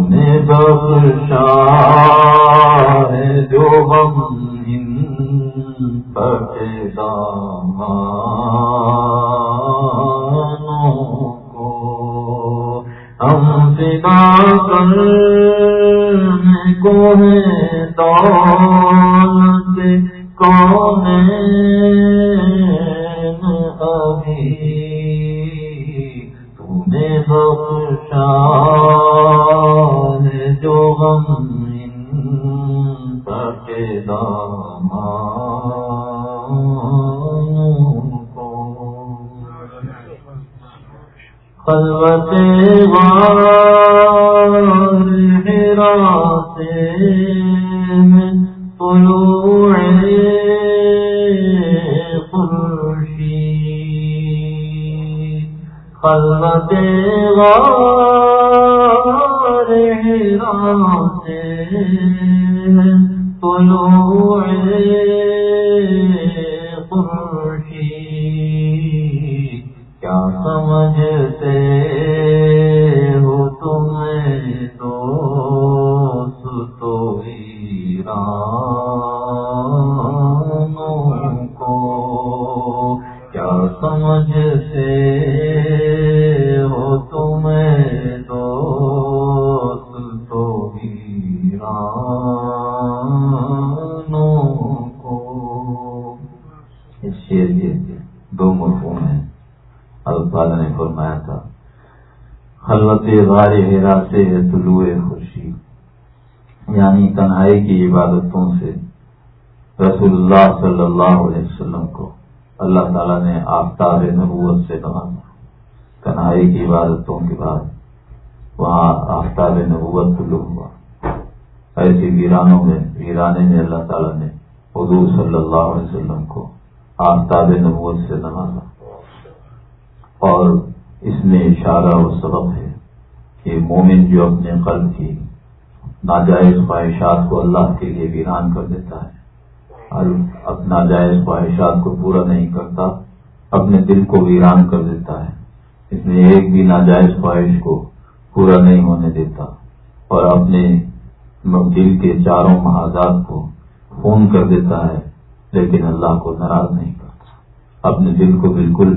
[SPEAKER 1] نے بخشا ہے جو غم کٹے گا۔ کو ہم فدا کرنے کو ہے دولت۔ کون ابھی تو نے بخشا جو غم کے دامان کو خلوت غار خلوت غار رام سے اللہ تعالیٰ نے آفتاب نبوت سے نوازا تنہائی کی عبادتوں کے بعد وہاں آفتاب نبوت طلوع ہوا ایسی ویرانوں میں، ویرانے میں اللہ تعالیٰ نے حضور صلی اللہ علیہ وسلم کو آفتاب نبوت سے نوازا۔ اور اس میں اشارہ اور سبب ہے کہ مومن جو اپنے قلب کی ناجائز خواہشات کو اللہ کے لیے ویران کر دیتا ہے اور اپنا جائز خواہشات کو پورا نہیں کرتا، اپنے دل کو ویران کر دیتا ہے۔ اس میں ایک بھی ناجائز خواہش کو پورا نہیں ہونے دیتا۔ اور اپنے دل کے چاروں محاذات کو خون کر دیتا ہے، لیکن اللہ کو ناراض نہیں کرتا۔ اپنے دل کو بالکل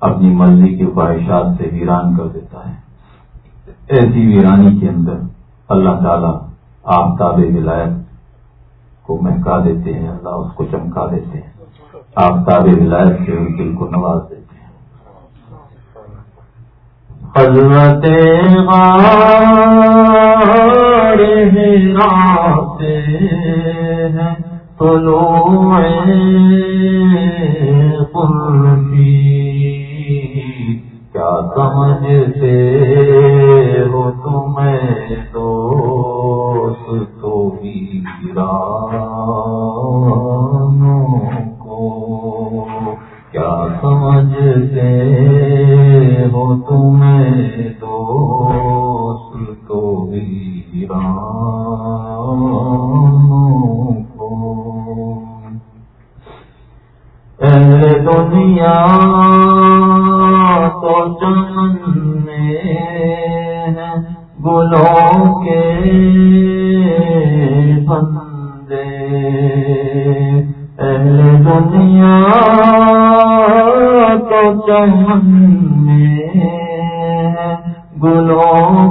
[SPEAKER 1] اپنی مرضی کی خواہشات سے ویران کر دیتا ہے۔ ایسی ویرانی کے اندر اللہ تعالیٰ آفتاب ولایت کو مہکا دیتے ہیں، اللہ اس کو چمکا دیتے ہیں۔ آفتاب ولایت سے ان دل کو نواز دیتے ہیں۔ حضرت کیا سمجھتے ہو تمہیں دوست تو کو سمجھتے ہو تمہیں دوست تو اہل دنیا تو میں گلوں کے بندے اہل دنیا چمن میں گلوں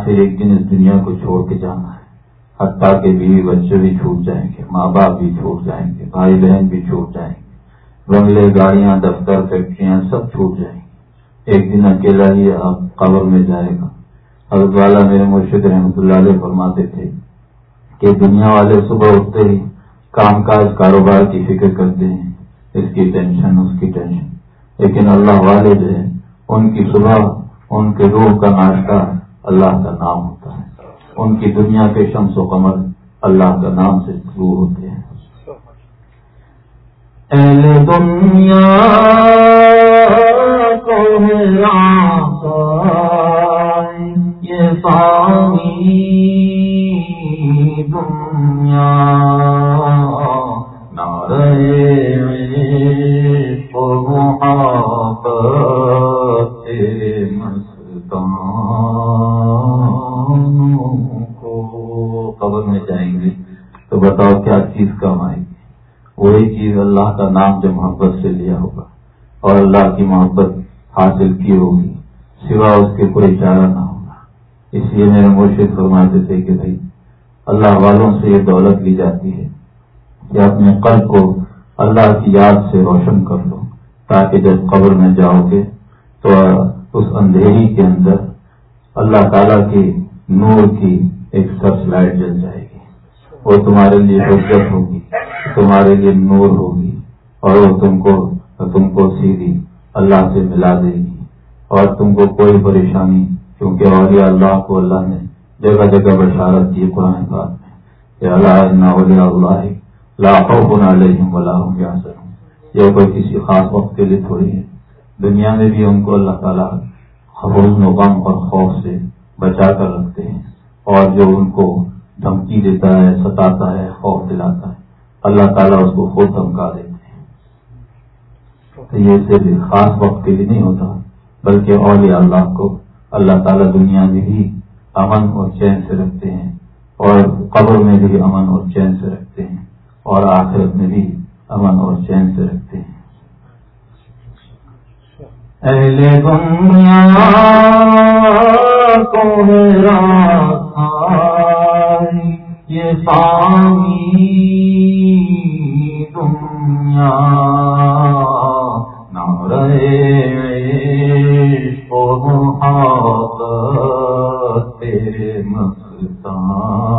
[SPEAKER 1] آخر ایک دن اس دنیا کو چھوڑ کے جانا ہے۔ حتیٰ کہ بیوی بچے بھی چھوٹ جائیں گے، ماں باپ بھی چھوٹ جائیں گے، بھائی بہن بھی چھوٹ جائیں گے۔ بنگلے، گاڑیاں، دفتر، فیکٹریاں سب چھوٹ جائیں گے۔ ایک دن اکیلا ہی اب قبر میں جائے گا۔ حضرت والا میرے مرشد رحمۃ اللہ علیہ فرماتے تھے کہ دنیا والے صبح اٹھتے ہی کام کاج، کاروبار کی فکر کرتے ہیں۔ اس کی ٹینشن، اس کی ٹینشن۔ لیکن اللہ والے جو ہے، ان کی صبح، ان کے روح کا ناشتہ اللہ کا نام ہوتا ہے۔ ان کی دنیا کے شمس و قمر اللہ کا نام سے شروع ہوتے ہیں۔ اہل دنیا کو نام جو محبت سے لیا ہوگا اور اللہ کی محبت حاصل کی ہوگی، سوا اس کے کوئی چارہ نہ ہوگا۔ اس لیے میرے مرشد فرماتے تھے کہ بھائی، اللہ والوں سے یہ دولت لی جاتی ہے کہ اپنے قلب کو اللہ کی یاد سے روشن کر لو، تاکہ جب قبر میں جاؤ گے تو اس اندھیری کے اندر اللہ تعالیٰ کے نور کی ایک سرچ لائٹ جل جائے گی۔ وہ تمہارے لیے حجت ہوگی، تمہارے لیے نور ہوگی۔ اور وہ تم کو تم کو سیدھی اللہ سے ملا دے گی۔ اور تم کو کوئی پریشانی، کیونکہ اولیاء اللہ کو اللہ نے جگہ جگہ بشارت دی قرآن پاک میں۔ کہ اللہ اللہ کوئی کسی خاص وقت کے لیے تھوڑی ہے۔ دنیا میں بھی ان کو اللہ تعالیٰ حفظ و غم اور خوف سے بچا کر رکھتے ہیں۔ اور جو ان کو دھمکی دیتا ہے، ستاتا ہے، خوف دلاتا ہے، اللہ تعالیٰ اس کو خود دھمکا دیتے ہیں تو یہ صرف خاص وقت کے لیے نہیں ہوتا، بلکہ اولیاء اللہ کو اللہ تعالیٰ دنیا میں بھی امن اور چین سے رکھتے ہیں، اور قبر میں بھی امن اور چین سے رکھتے ہیں، اور آخرت میں بھی امن اور چین سے رکھتے ہیں۔ اہل دنیا کو یہ پانی دنیا مستان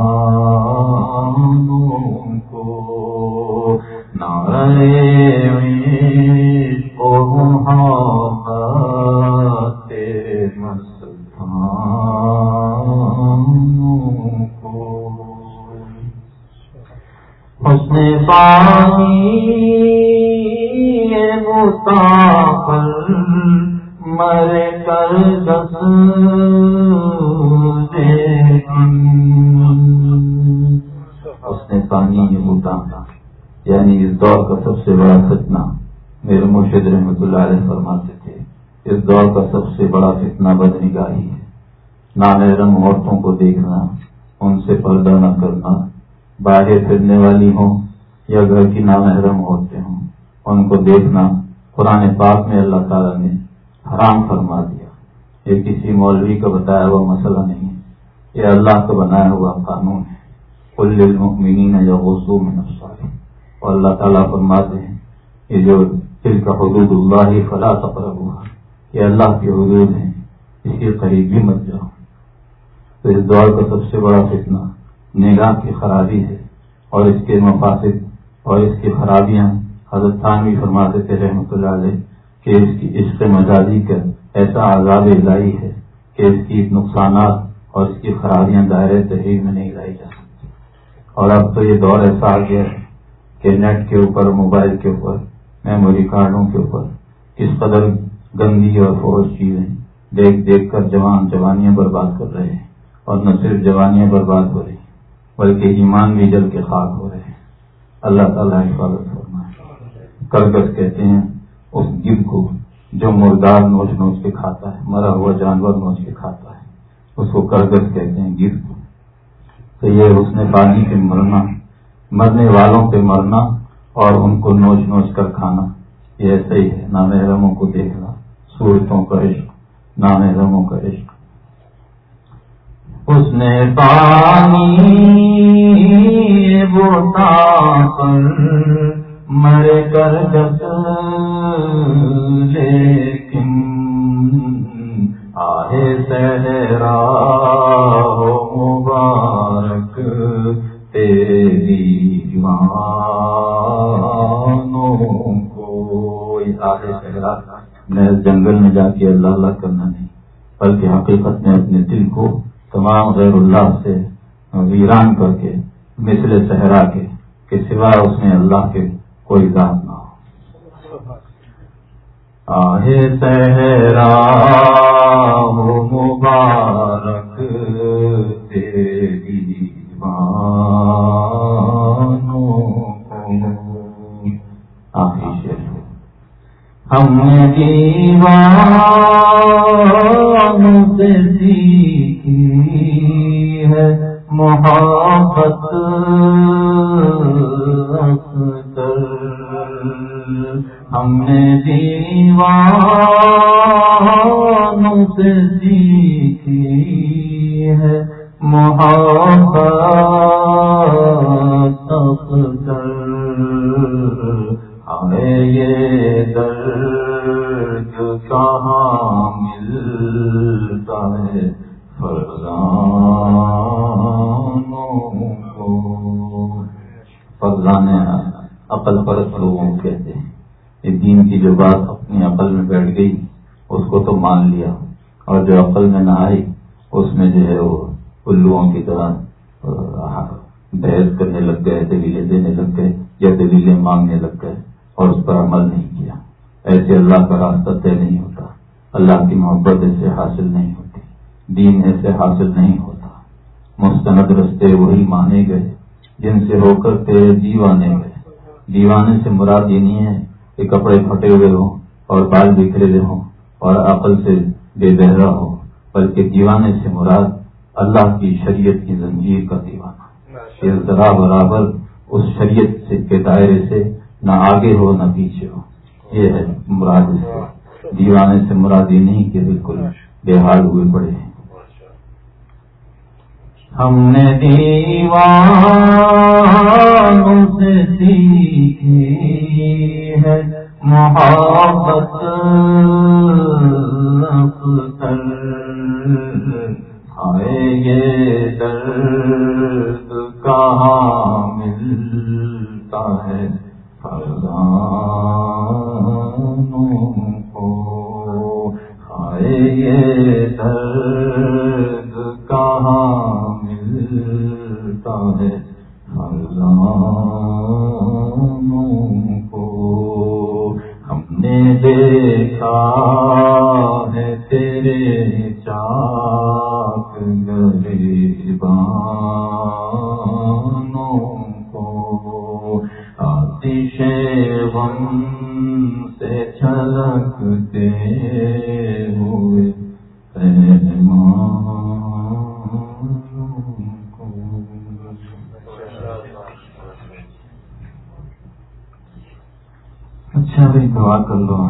[SPEAKER 1] مرشد رحمت اللہ علیہ فرماتے تھے، اس دور کا سب سے بڑا فتنہ بد نگاہی ہے نامحرم عورتوں کو دیکھنا، ان سے پردہ نہ کرنا۔ باہر پھرنے والی ہوں یا گھر کی نامحرم عورتیں ہوں، ان کو دیکھنا۔ قرآن پاک میں اللہ تعالیٰ نے حرام فرما دیا۔ یہ کسی مولوی کا بتایا ہوا مسئلہ نہیں یہ اللہ کا بنایا ہوا قانون ہے۔ کل المؤمنین یا غصو میں نفسائی اور اللہ تعالیٰ فرماتے ہیں، یہ جو کا حدود اللہ فلا تقرب ہوا یہ اللہ کی حدود ہیں اس کے قریب بھی مت جاؤ۔ تو اس دور کا سب سے بڑا فتنہ نگاہ کی خرابی ہے اور اس کے مفاصد اور اس کی خرابیاں حضرت خان بھی فرماتے تھے رحمۃ اللہ علیہ کہ اس کی عشق مزاجی کا ایسا عذاب الہی ہے کہ اس کی نقصانات اور اس کی خرابیاں دائرے تحریر میں نہیں لائی جا سکتی۔ اور اب تو یہ دور ایسا آ گیا ہے کہ نیٹ کے اوپر، موبائل کے اوپر میموری کارڈوں کے اوپر۔ اس قدر گندی اور فوج چیزیں دیکھ دیکھ کر جوان جوانیاں برباد کر رہے ہیں اور نہ صرف جوانیاں برباد ہو رہی، بلکہ ایمان بھی جل کے خاک ہو رہے ہیں۔ اللہ تعالیٰ حفاظت فرمائے۔ کرگس کہتے ہیں، اس گب کو جو مردار نوچ نوچ کے کھاتا ہے، مرا ہوا جانور نوچ کے کھاتا ہے، اس کو کرگس کہتے ہیں گب کو۔ تو یہ اس نے پانی پہ مرنا، مرنے والوں پہ مرنا اور ان کو نوچ نوچ کر کھانا۔ یہ ایسا ہی ہے نامحرموں کو دیکھنا، صورتوں کا عشق نامحرموں کا عشق۔ اس نے پانی بوتا پر مر کر جس لیکن آئے سہرا ہو مبارک، تیری مانوں کو۔ آئے سہرا میں جنگل میں جا کے اللہ اللہ کرنا نہیں، بلکہ حقیقت میں اپنے دل کو تمام غیر اللہ سے ویران کر کے، مثل صحرا کے، کہ سوائے اس میں اللہ کے کوئی ذات نہ ہو۔ آہے تہرا مبارک تیری آخری ہم دیوان سے سیکھی ہے محبت ہم نے دیوان سے سیکھی ہے محبت یہ دین کی جو بات اپنی عقل میں بیٹھ گئی، اس کو تو مان لیا۔ اور جو عقل میں نہ آئی، اس میں جو ہے وہ الوؤں کی طرح بحث کرنے لگ گئے دلیلیں دینے لگ گئے یا دلیلیں مانگنے لگ گئے اور اس پر عمل نہیں کیا۔ ایسے اللہ کا راستہ طے نہیں ہوتا۔ اللہ کی محبت ایسے حاصل نہیں ہوتی۔ دین ایسے حاصل نہیں ہوتا۔ مستند رستے وہی مانے گئے، جن سے ہو کر تیرے دیوانے گئے۔ دیوانے سے مراد یہ نہیں ہے کہ کپڑے پھٹے ہوئے ہوں اور بال بکھرے ہوئے ہوں اور عقل سے بے بہرا ہو بلکہ دیوانے سے مراد اللہ کی شریعت کی زنجیر کا دیوانہ۔ ذرا برابر اس شریعت سے کے دائرے سے نہ آگے ہو نہ پیچھے ہو۔ یہ ہے مراد سے دیوانے سے مراد یہ نہیں کہ بالکل بے حال ہوئے پڑے ہیں۔ ہم نے دیوان سے سیکھی ہے محبت آئے یہ درد کہاں ملتا ہے کو؟ آئے یہ درد کہاں ملتا ہے کو۔ ہم نے دیکھا ہے تیرے چاک گریبانوں اچھا بھائی دعا کر لو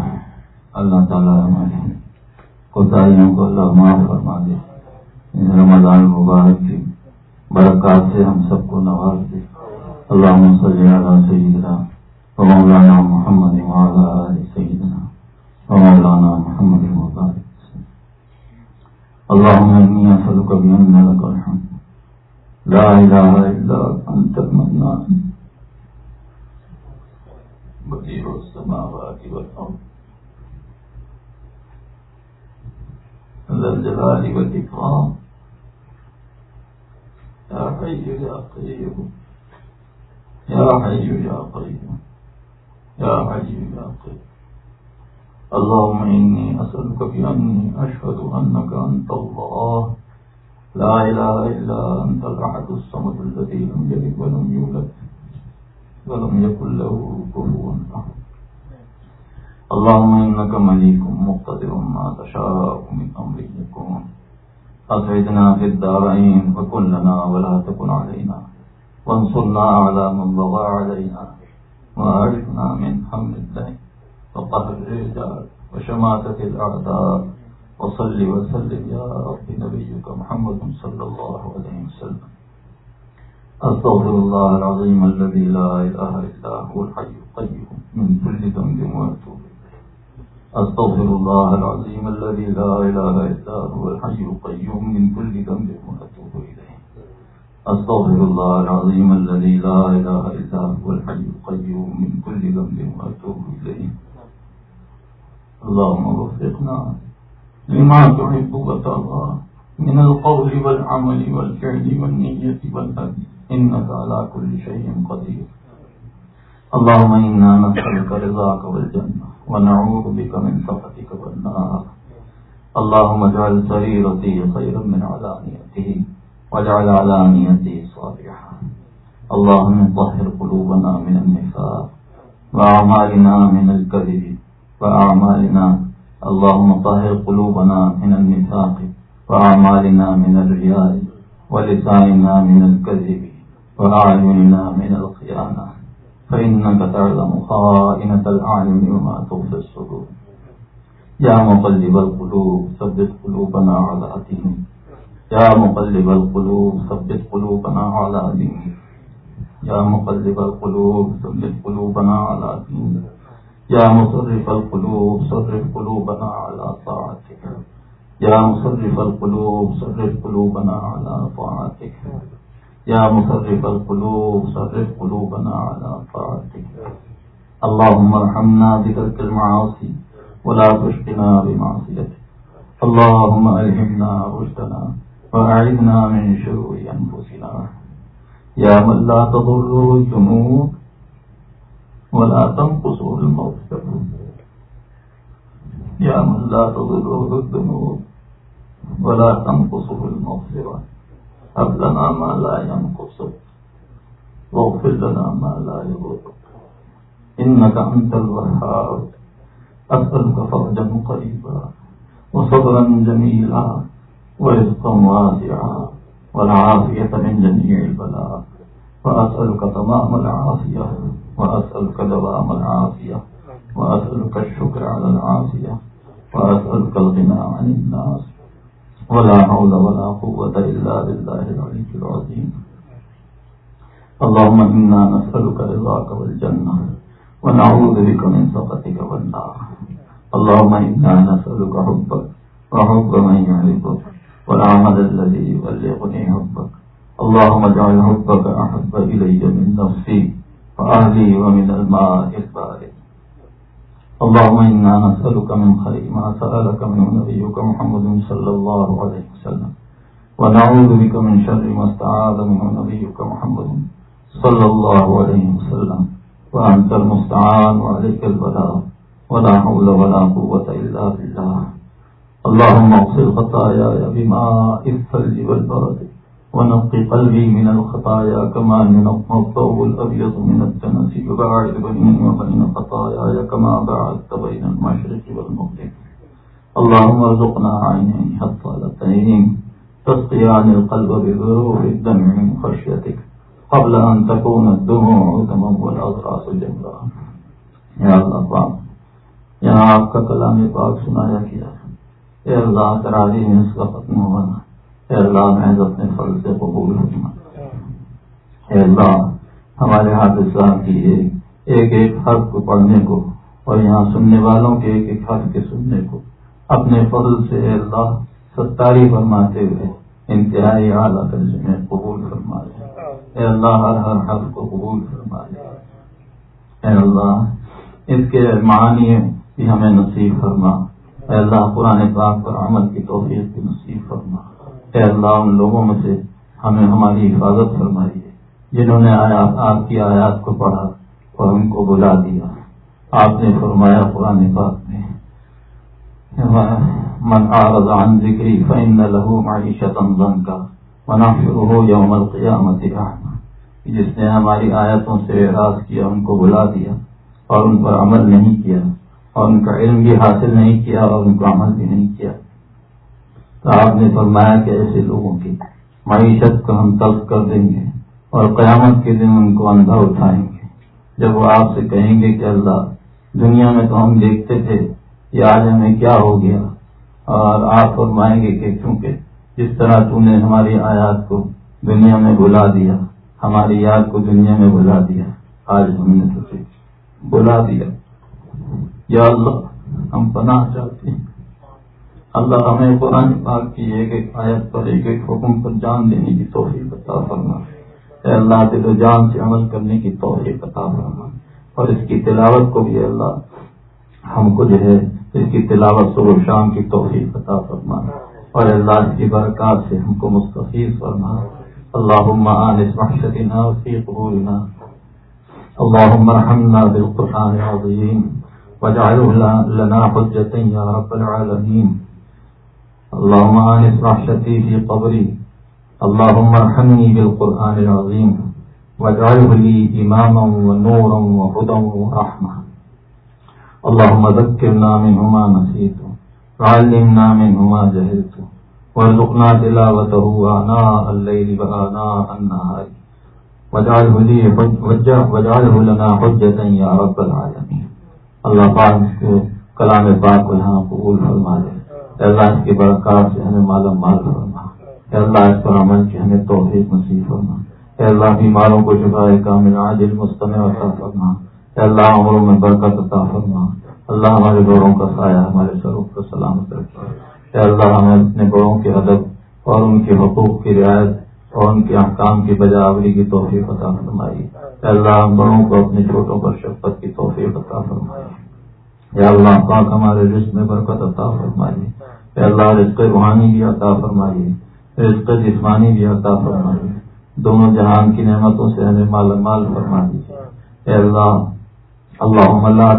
[SPEAKER 1] اللہ تعالیٰ ہماری کوتاہیوں کو اللہ معاف فرما دے۔ رمضان مبارک کی برکات سے ہم سب کو نواز دے۔ اللہ صلی علی سیدنا و مولانا محمد وعلى سیدنا و مولانا محمد مبارک اللهم إني أسألك بأن لك الحمد۔ لا إله إلا أنت المنان۔ بديع السماوات والأرض ذا الجلال والإكرام. يا حي يا قيوم. يا حي يا قيوم. يا حي يا قيوم. اللهم إني أسألك بأني أشهد أنك أنت الله. لا إله إلا أنت الأحد الصمد الذي لم يلد ولم يولد. ولم يكن له كفوا أحد. اللهم إنك مليك مقتدر ما تشاء من أمرك يكون. أسعدنا في الدارين فكن لنا ولا تكن علينا. وانصرنا على من بغى علينا. وأعرفنا من حمل الدين. وقهر الرجال وشماتة الأعداء. وصل وسلم يا رب نبيك محمد صلى الله عليه وسلم. أستغفر الله العظيم الذي لا إله إلا هو الحي القيوم. من كل ذنب وأتوب إليه. أستغفر الله العظيم الذي لا إله إلا هو الحي القيوم. من كل ذنب وأتوب إليه. أستغفر الله العظيم الذي لا إله إلا هو الحي القيوم. من كل ذنب وأتوب إليه. اللهم وفقنا لما تحب وترضى. من القول والعمل والفعل والنية والهدي. إنك على كل شيء قدير. اللهم إنا نسألك رضاك والجنة، ونعوذ بك من سخطك والنار. اللهم اجعل سريرتي خيرا من علانيته واجعل علانيتي صالحة اللهم طهر قلوبنا من النفاق، وأعمالنا من الكذب، وأعمالنا، اللهم طهر قلوبنا من النفاق، وأعمالنا من الرياء، ولساننا من الكذب. وأعيننا من الخيانة فإنك تعلم خائنة الأعين وما تخفي الصدور. يا مقلب القلوب، ثبت قلوبنا على دينك. يا مقلب القلوب، ثبت قلوبنا على دينك. يا مقلب القلوب، ثبت قلوبنا على دينك. يا مصرف القلوب، صرف قلوبنا على طاعتك. يا مصرف القلوب، صرف قلوبنا على طاعتك. يا مصرف القلوب، صرف قلوبنا على طاعتك. اللهم ارحمنا بترك المعاصي ولا تشقنا بمعصيتك. اللهم ألهمنا رشدنا وأعذنا من شرور أنفسنا. يا من لا تضر الجنوب ولا تنقصه المغفرة. يا من لا تضره الذنوب ولا تنقصه المغفرة. هب لنا ما لا ينقصك واغفر لنا ما لا يضرك إنك أنت الوهاب. أسألك فرجا قريبا وصبرا جميلا ورزقا واسعا والعافية من جميع البلاء. وأسألك تمام العافية. وأسألك دوام العافية. وأسألك الشكر على العافية. وأسألك الغنى عن الناس. ولا حول ولا قوة إلا بالله العلي العظيم. اللهم إنا نسألك رضاك والجنة ونعوذ بك من سخطك والنار. اللهم إنا نسألك حبك وحب من يحبك والعمل الذي يبلغني حبك. اللهم اجعل حبك أحب إلي من نفسي وأهلي ومن الماء البارد. اللهم إنا نسألك من خير ما سألك من نبيك محمد صلى الله عليه وسلم، ونعوذ بك من شر ما استعاذ منه نبيك محمد صلى الله عليه وسلم. وأنت المستعان وعليك البلاء ولا حول ولا قوة إلا بالله. اللهم اغسل خطاياي بماء الثلج والبرد ونقي قلبي من الخطايا كما ينقى الضوء الأبيض من الدنس يباعد بيني وبين خطاياي كما باعدت بين المشرق والمغرب. اللهم ارزقنا عينين حصالتين، تسقيان القلب بذروف الدمع من خشيتك، قبل أن تكون الدموع دما والأضراس جمرا. یا اللہ پاک، یہاں آپ کا کلام پاک سنایا گیا اے اللہ تراضی میں اس کا ختم ہونا۔ اے اللہ محض اپنے فل سے قبول ہونا اے اللہ، ہمارے ہاتھ اسلام کی ایک ایک حرف کو پڑھنے کو اور یہاں سننے والوں کے ایک ایک حرف کے سننے کو اپنے فضل سے اے اللہ ستاری فرماتے ہوئے انتہائی اعلیٰ درجے میں قبول فرما لے اے اللہ، ہر ہر حرف کو قبول فرما لے اے اللہ، اس کے معنی بھی ہمیں نصیب فرما۔ اے اللہ، قرآن پاک پر عمل کی توفیق کی نصیب فرما۔ اے اللہ، ان لوگوں میں سے ہمیں ہماری حفاظت فرمائی ہے جنہوں نے آیات، آپ کی آیات کو پڑھا اور ان کو بلا دیا۔ آپ نے فرمایا قرآن پاک میں، من عارض عن ذکری فإن له معیشت ضنکا ونحشره یوم القیامت اعما۔ جس نے ہماری آیتوں سے اعراض کیا ان کو بلا دیا اور ان پر عمل نہیں کیا، اور ان کا علم بھی حاصل نہیں کیا اور ان کو عمل بھی نہیں کیا۔ تو آپ نے فرمایا کہ ایسے لوگوں کی معیشت کو ہم تلف کر دیں گے اور قیامت کے دن ان کو اندھا اٹھائیں گے۔ جب وہ آپ سے کہیں گے کہ اللہ، دنیا میں تو ہم دیکھتے تھے کہ آج ہمیں کیا ہو گیا، اور آپ فرمائیں گے کہ کیونکہ جس طرح تو نے ہماری آیات کو دنیا میں بلا دیا، ہماری یاد کو دنیا میں بلا دیا، آج ہم نے تجھے بلا دیا۔ یا اللہ، ہم پناہ چاہتے ہیں۔ اللہ ہمیں قرآن پاک کی ایک ایک آیت پر ایک ایک حکم پر جان دینے کی توفیق عطا فرما۔ اے اللہ دل و جان سے عمل کرنے کی توفیق عطا فرما۔ اور اس کی تلاوت کو بھی اللہ ہم کو جو ہے، اس کی تلاوت صبح شام کی توفیق عطا فرما۔ اور اللہ اس کی برکات سے ہم کو مستفیض فرما۔ اللهم آنس محشتنا وفي قبولنا اللهم ارحمنا بالقرآن العظيم واجعله لنا حجة يا رب العالمين اللهم آنس محشتي في قبري. اللهم ارحمني بالقرآن العظيم. واجعله لي إماما ونورا وهدى ورحمة اللهم ذكرنا منه ما نسيت. وعلمنا منه ما جهلت. وارزقنا تلاوته آناء الليل وآناء النهار. واجعله لي واجعله لنا حجة يا رب العالمين. اللہ پاک اس کلام پاک کو یہاں قبول فرما دے۔ اللہ اس کی برکات سے ہمیں معلوم مال فرما۔ اے اللہ، اس پر عمل کی ہمیں توفیق نصیب فرما۔ اے اللہ، بیماروں کو شفائے کامل عاجل، مستمع عطا فرما۔ اے اللہ، عمروں میں برکت عطا فرما۔ اللہ ہمارے گوروں کا سایہ، ہمارے سروں کو سلامت رکھے۔ اے اللہ، ہمیں اپنے بڑوں کے ادب اور ان کے حقوق کی رعایت اور ان کے احکام کی بجاوری کی توفیق عطا فرمائی۔ اے اللہ، ہم بڑوں کو اپنے چھوٹوں پر شفقت کی توفیق عطا فرمائی۔ اے اللہ، پاک ہمارے رزق میں برکت عطا فرمائی۔ اے اللہ، رزق روحانی بھی عطا فرمائی رزق جسمانی بھی عطا فرمائی دونوں جہان کی نعمتوں سے ہمیں مال مال فرما دیجیے۔ اے اللہ اللهم لا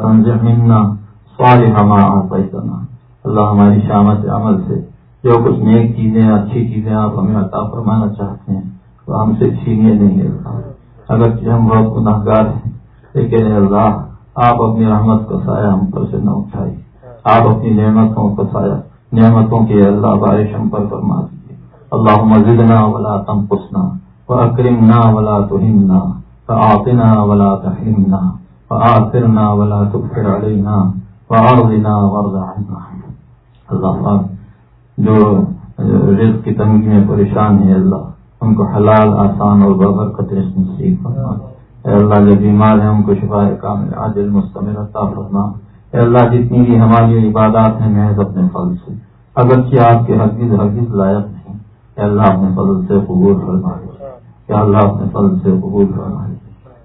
[SPEAKER 1] صالح ما اعطيتنا اللہ ہماری شامت عمل سے جو کچھ نیک چیزیں، اچھی چیزیں آپ ہمیں عطا فرمانا چاہتے ہیں تو ہم سے چھینیے نہیں اللہ۔ اگر ہم بہت گناہ گار ہیں، لیکن اللہ، آپ اپنی رحمت کا سایہ ہم پر سے نہ اٹھائیے۔ آپ اپنی نعمتوں کا سایہ نعمتوں کی اللہ بارش ہم پر فرما دیجیے۔ اللہ مزدنا ولا تم پسنا اکرمنا ولا تہمنا فآتنا ولا تحرمنا فآثرنا ولا تغفر علينا وعرضنا وارض عنا۔ اللہ پاک، جو رزق کی تنگی میں پریشان ہے اللہ، ان کو حلال، آسان اور بابرکت نصیب فرما۔ اے اللہ، جو بیمار ہیں، ان کو شفا کامل عادل مستمر عطا فرما۔ اے اللہ، جتنی بھی ہماری عبادات ہیں، محض اپنے فضل سے۔ اگرچہ آپ کے حقیق حقیق لائق نہیں اے اللہ اپنے فضل سے قبول فرما کیا اللہ اپنے فضل سے قبول فرما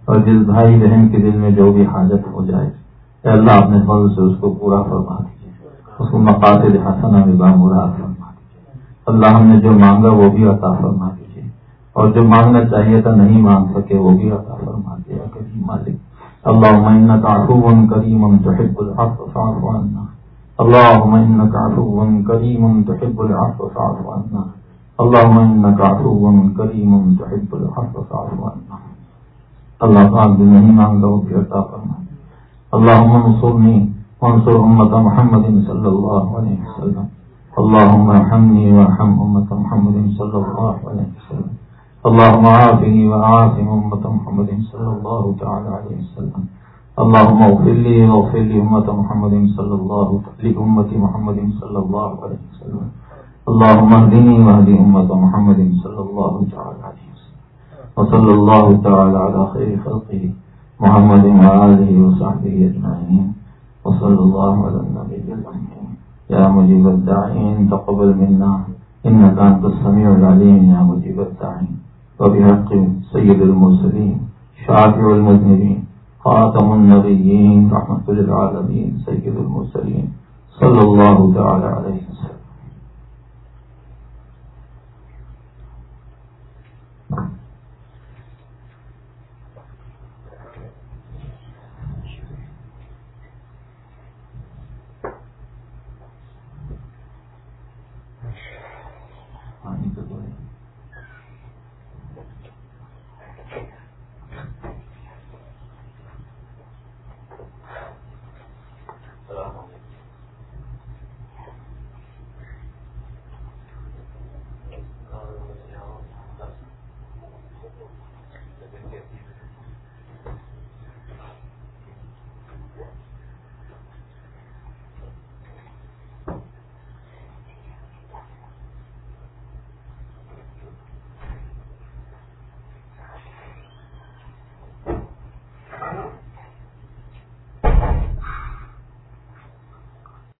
[SPEAKER 1] اور جس بھائی بہن کے دل میں جو بھی حاجت ہو جائے اے اللہ اپنے فضل سے اس کو پورا فرما دیجیے اس کو مقاصد حسن مراد فرما دیجیے اللہ ہم نے جو مانگا وہ بھی عطا فرما دیجیے اور جو مانگنا چاہیے تھا نہیں مانگ سکے وہ بھی عطا فرما دیا کبھی مالک اللہ انك کریم تحب العفو، فاعف عنا۔ اللهم انك عفو کریم تحب العفو فاعف عنا. اللهم انك عفو کریم تحب العفو فاعف عنا. اللہ پاک بھی نہیں مانگا وہ بھی عطا فرما اللهم انصرني وانصر أمة محمد صلى الله عليه وسلم. اللهم ارحمني وارحم أمة محمد صلى الله عليه وسلم. اللهم عافني وعافم أمة محمد صلى الله تعالى عليه وسلم. اللهم اغفر لي واغفر لي أمة محمد صلى الله لأمة محمد صلى الله عليه وسلم. اللهم اهدني واهدي أمة محمد صلى الله تعالى عليه وسلم. وصلى الله تعالى على خير خلقه محمد وآله وصحبه أجمعين. وصلى الله على النبي الأمين. يا مجيب الداعين، تقبل منا. إنك أنت السميع العليم يا مجيب الداعين. وبحق سيد المرسلين، شافع المذنبين. خاتم النبیین رحمت للعالمین سید المرسلین صلی اللہ تعالی علیہ وسلم.